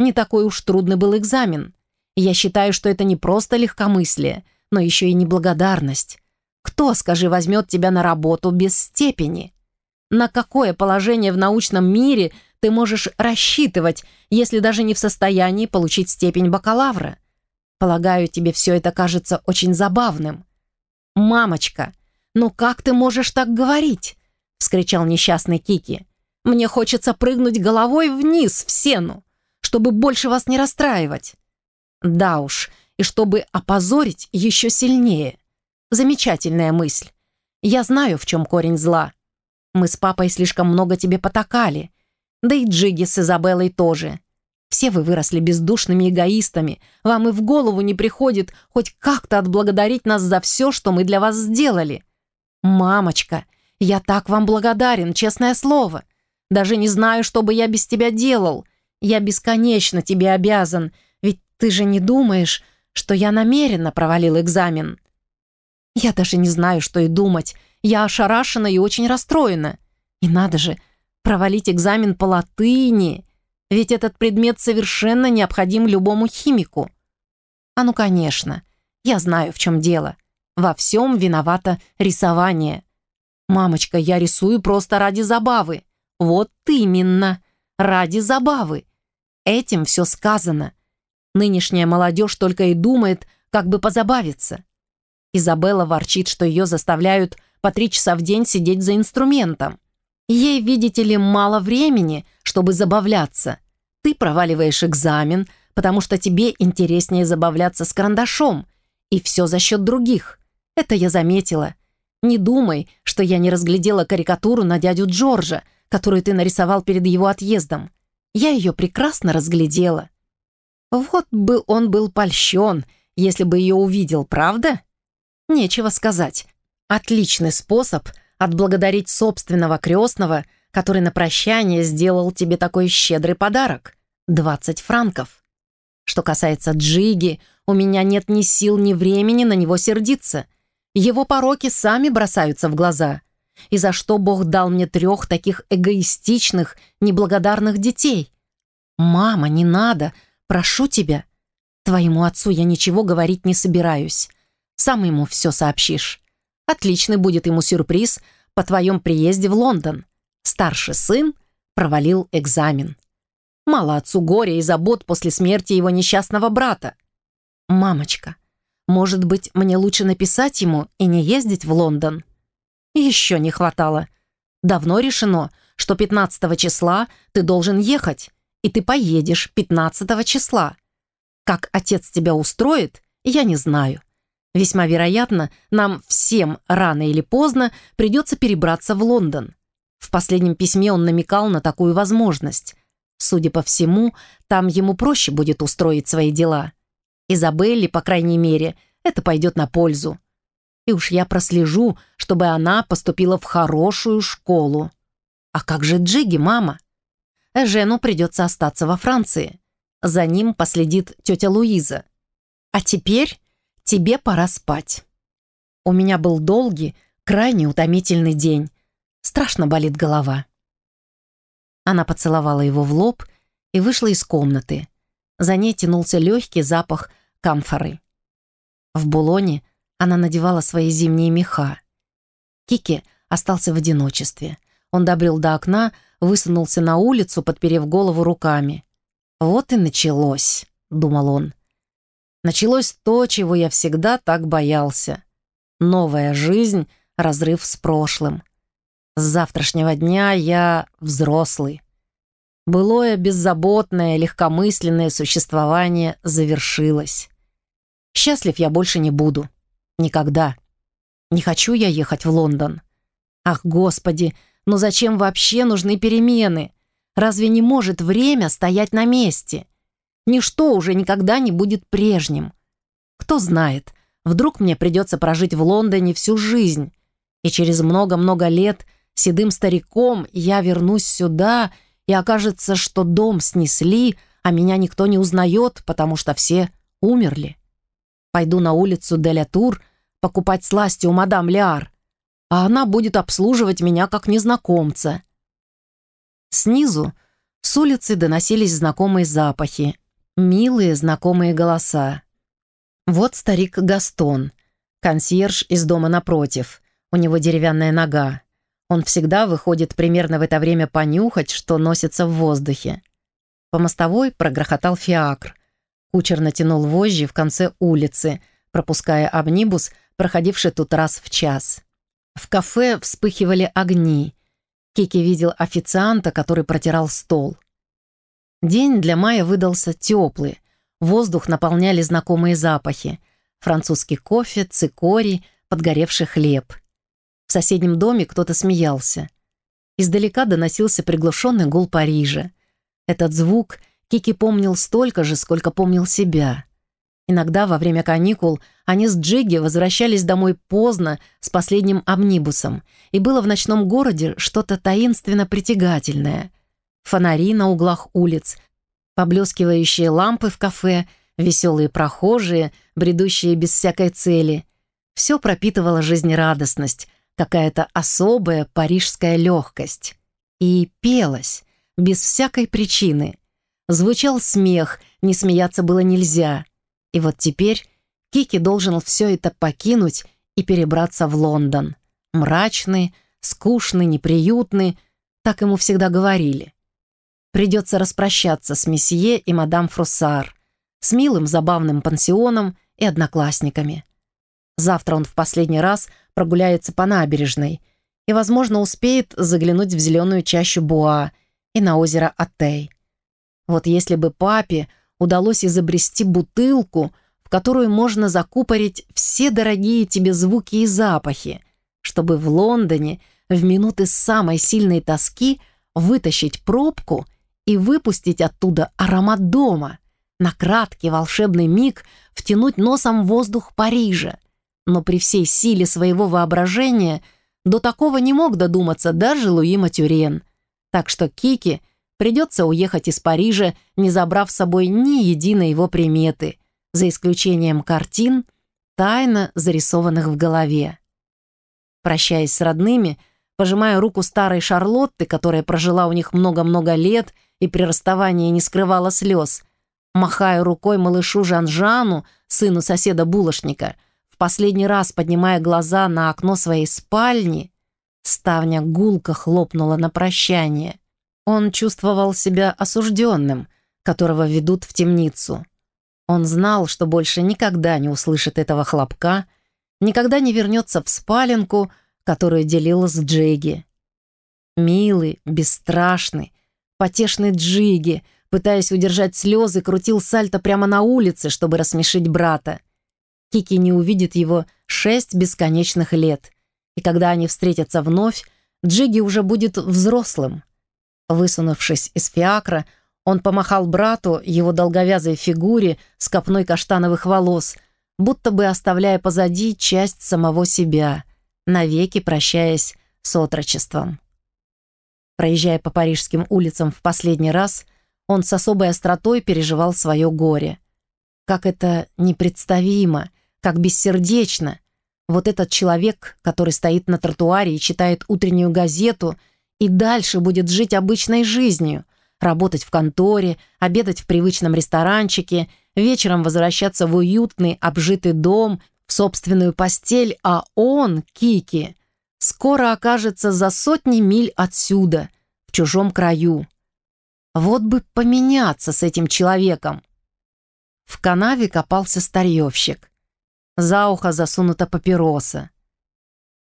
Не такой уж трудный был экзамен. Я считаю, что это не просто легкомыслие, но еще и неблагодарность. Кто, скажи, возьмет тебя на работу без степени? На какое положение в научном мире ты можешь рассчитывать, если даже не в состоянии получить степень бакалавра? Полагаю, тебе все это кажется очень забавным. «Мамочка, ну как ты можешь так говорить?» — вскричал несчастный Кики. «Мне хочется прыгнуть головой вниз, в сену, чтобы больше вас не расстраивать». «Да уж, и чтобы опозорить еще сильнее. Замечательная мысль. Я знаю, в чем корень зла. Мы с папой слишком много тебе потакали. Да и Джиги с Изабеллой тоже. Все вы выросли бездушными эгоистами. Вам и в голову не приходит хоть как-то отблагодарить нас за все, что мы для вас сделали. Мамочка, я так вам благодарен, честное слово. Даже не знаю, что бы я без тебя делал. Я бесконечно тебе обязан, ведь ты же не думаешь, что я намеренно провалил экзамен. Я даже не знаю, что и думать. Я ошарашена и очень расстроена. И надо же, провалить экзамен по латыни. Ведь этот предмет совершенно необходим любому химику. А ну, конечно, я знаю, в чем дело. Во всем виновато рисование. Мамочка, я рисую просто ради забавы. Вот именно, ради забавы. Этим все сказано. Нынешняя молодежь только и думает, как бы позабавиться. Изабелла ворчит, что ее заставляют по три часа в день сидеть за инструментом. Ей, видите ли, мало времени, чтобы забавляться. Ты проваливаешь экзамен, потому что тебе интереснее забавляться с карандашом, и все за счет других. Это я заметила. Не думай, что я не разглядела карикатуру на дядю Джорджа, которую ты нарисовал перед его отъездом. Я ее прекрасно разглядела. Вот бы он был польщен, если бы ее увидел, правда? Нечего сказать. Отличный способ отблагодарить собственного крестного, который на прощание сделал тебе такой щедрый подарок — 20 франков. Что касается Джиги, у меня нет ни сил, ни времени на него сердиться. Его пороки сами бросаются в глаза. И за что Бог дал мне трех таких эгоистичных, неблагодарных детей? «Мама, не надо!» Прошу тебя. Твоему отцу я ничего говорить не собираюсь. Сам ему все сообщишь. Отличный будет ему сюрприз по твоем приезде в Лондон. Старший сын провалил экзамен. Мало отцу горя и забот после смерти его несчастного брата. Мамочка, может быть, мне лучше написать ему и не ездить в Лондон? Еще не хватало. Давно решено, что 15 числа ты должен ехать и ты поедешь 15 числа. Как отец тебя устроит, я не знаю. Весьма вероятно, нам всем рано или поздно придется перебраться в Лондон. В последнем письме он намекал на такую возможность. Судя по всему, там ему проще будет устроить свои дела. Изабелле, по крайней мере, это пойдет на пользу. И уж я прослежу, чтобы она поступила в хорошую школу. А как же Джиги, мама? Жену придется остаться во Франции. За ним последит тетя Луиза. А теперь тебе пора спать. У меня был долгий, крайне утомительный день. Страшно болит голова. Она поцеловала его в лоб и вышла из комнаты. За ней тянулся легкий запах камфоры. В Булоне она надевала свои зимние меха. Кики остался в одиночестве. Он добрел до окна, высунулся на улицу, подперев голову руками. «Вот и началось», — думал он. «Началось то, чего я всегда так боялся. Новая жизнь, разрыв с прошлым. С завтрашнего дня я взрослый. Былое беззаботное, легкомысленное существование завершилось. Счастлив я больше не буду. Никогда. Не хочу я ехать в Лондон. Ах, Господи, но зачем вообще нужны перемены? Разве не может время стоять на месте? Ничто уже никогда не будет прежним. Кто знает, вдруг мне придется прожить в Лондоне всю жизнь, и через много-много лет седым стариком я вернусь сюда, и окажется, что дом снесли, а меня никто не узнает, потому что все умерли. Пойду на улицу Деля Тур покупать сласти у мадам Лиар, а она будет обслуживать меня как незнакомца. Снизу с улицы доносились знакомые запахи, милые знакомые голоса. Вот старик Гастон, Консьерж из дома напротив. У него деревянная нога. Он всегда выходит примерно в это время понюхать, что носится в воздухе. По мостовой прогрохотал фиакр. Кучер натянул вожжи в конце улицы, пропуская амнибус, проходивший тут раз в час. В кафе вспыхивали огни. Кики видел официанта, который протирал стол. День для мая выдался теплый. Воздух наполняли знакомые запахи. Французский кофе, цикорий, подгоревший хлеб. В соседнем доме кто-то смеялся. Издалека доносился приглушенный гул Парижа. Этот звук Кики помнил столько же, сколько помнил себя. Иногда во время каникул они с Джигги возвращались домой поздно с последним амнибусом, и было в ночном городе что-то таинственно притягательное. Фонари на углах улиц, поблескивающие лампы в кафе, веселые прохожие, бредущие без всякой цели. Все пропитывало жизнерадостность, какая-то особая парижская легкость. И пелось, без всякой причины. Звучал смех, не смеяться было нельзя. И вот теперь Кики должен все это покинуть и перебраться в Лондон. Мрачный, скучный, неприютный, так ему всегда говорили. Придется распрощаться с месье и мадам Фруссар, с милым забавным пансионом и одноклассниками. Завтра он в последний раз прогуляется по набережной и, возможно, успеет заглянуть в зеленую чащу Буа и на озеро Атей. Вот если бы папе удалось изобрести бутылку, в которую можно закупорить все дорогие тебе звуки и запахи, чтобы в Лондоне в минуты самой сильной тоски вытащить пробку и выпустить оттуда аромат дома, на краткий волшебный миг втянуть носом воздух Парижа. Но при всей силе своего воображения до такого не мог додуматься даже Луи Матюрен. Так что Кики придется уехать из Парижа, не забрав с собой ни единой его приметы, за исключением картин, тайно зарисованных в голове. Прощаясь с родными, пожимая руку старой Шарлотты, которая прожила у них много-много лет и при расставании не скрывала слез, махая рукой малышу Жанжану, сыну соседа-булочника, в последний раз поднимая глаза на окно своей спальни, ставня гулко хлопнула на прощание. Он чувствовал себя осужденным, которого ведут в темницу. Он знал, что больше никогда не услышит этого хлопка, никогда не вернется в спаленку, которую делил с Джиги. Милый, бесстрашный, потешный Джиги, пытаясь удержать слезы, крутил сальто прямо на улице, чтобы рассмешить брата. Кики не увидит его шесть бесконечных лет, и когда они встретятся вновь, Джиги уже будет взрослым. Высунувшись из фиакра, он помахал брату, его долговязой фигуре с копной каштановых волос, будто бы оставляя позади часть самого себя, навеки прощаясь с отрочеством. Проезжая по парижским улицам в последний раз, он с особой остротой переживал свое горе. Как это непредставимо, как бессердечно. Вот этот человек, который стоит на тротуаре и читает утреннюю газету, и дальше будет жить обычной жизнью, работать в конторе, обедать в привычном ресторанчике, вечером возвращаться в уютный, обжитый дом, в собственную постель, а он, Кики, скоро окажется за сотни миль отсюда, в чужом краю. Вот бы поменяться с этим человеком. В канаве копался старьевщик. За ухо засунута папироса.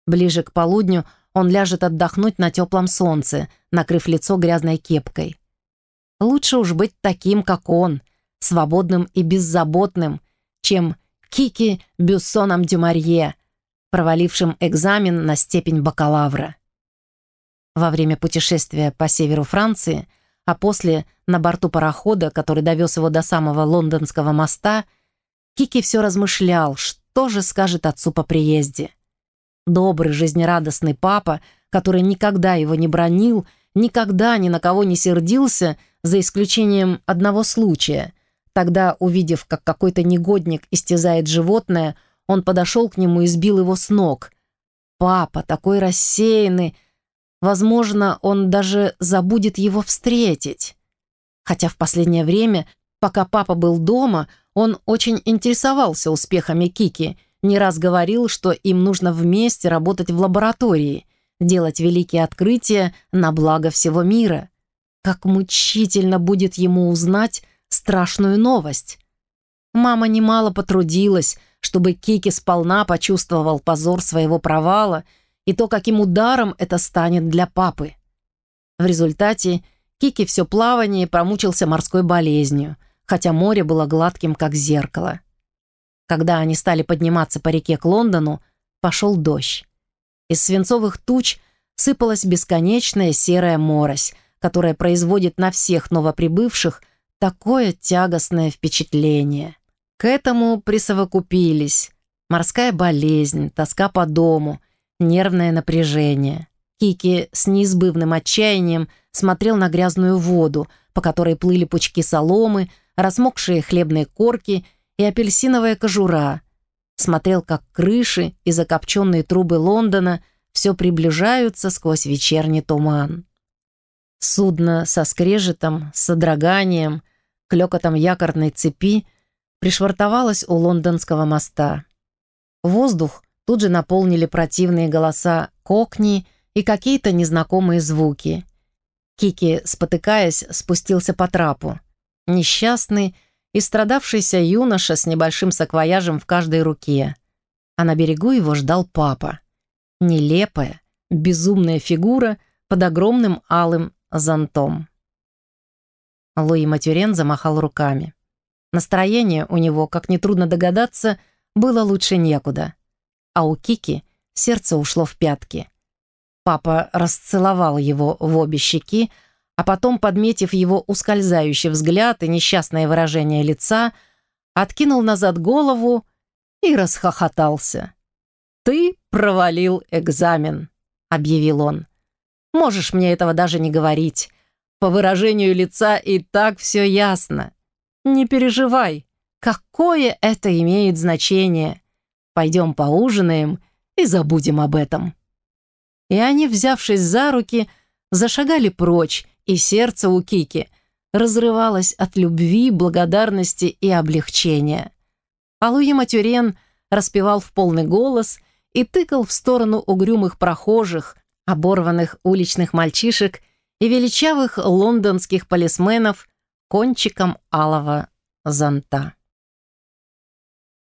Ближе к полудню он ляжет отдохнуть на теплом солнце, накрыв лицо грязной кепкой. Лучше уж быть таким, как он, свободным и беззаботным, чем Кики Бюссоном Дюмарье, провалившим экзамен на степень бакалавра. Во время путешествия по северу Франции, а после на борту парохода, который довез его до самого лондонского моста, Кики все размышлял, что же скажет отцу по приезде. Добрый, жизнерадостный папа, который никогда его не бронил, никогда ни на кого не сердился, за исключением одного случая. Тогда, увидев, как какой-то негодник истязает животное, он подошел к нему и сбил его с ног. Папа, такой рассеянный, возможно, он даже забудет его встретить. Хотя в последнее время, пока папа был дома, он очень интересовался успехами Кики, не раз говорил, что им нужно вместе работать в лаборатории, делать великие открытия на благо всего мира. Как мучительно будет ему узнать страшную новость. Мама немало потрудилась, чтобы Кики сполна почувствовал позор своего провала и то, каким ударом это станет для папы. В результате Кики все плавание промучился морской болезнью, хотя море было гладким, как зеркало. Когда они стали подниматься по реке к Лондону, пошел дождь. Из свинцовых туч сыпалась бесконечная серая морось, которая производит на всех новоприбывших такое тягостное впечатление. К этому присовокупились морская болезнь, тоска по дому, нервное напряжение. Кики с неизбывным отчаянием смотрел на грязную воду, по которой плыли пучки соломы, размокшие хлебные корки и апельсиновая кожура. Смотрел, как крыши и закопченные трубы Лондона все приближаются сквозь вечерний туман. Судно со скрежетом, с содроганием, клёкотом якорной цепи пришвартовалась у лондонского моста. Воздух тут же наполнили противные голоса кокни и какие-то незнакомые звуки. Кики, спотыкаясь, спустился по трапу. Несчастный и страдавшийся юноша с небольшим саквояжем в каждой руке. А на берегу его ждал папа. Нелепая, безумная фигура под огромным алым зонтом. Луи Матюрен замахал руками. Настроение у него, как нетрудно догадаться, было лучше некуда. А у Кики сердце ушло в пятки. Папа расцеловал его в обе щеки, а потом, подметив его ускользающий взгляд и несчастное выражение лица, откинул назад голову и расхохотался. «Ты провалил экзамен», — объявил он. «Можешь мне этого даже не говорить. По выражению лица и так все ясно. Не переживай, какое это имеет значение. Пойдем поужинаем и забудем об этом». И они, взявшись за руки, зашагали прочь, и сердце у Кики разрывалось от любви, благодарности и облегчения. А Матюрен распевал в полный голос и тыкал в сторону угрюмых прохожих, оборванных уличных мальчишек и величавых лондонских полисменов кончиком алого зонта.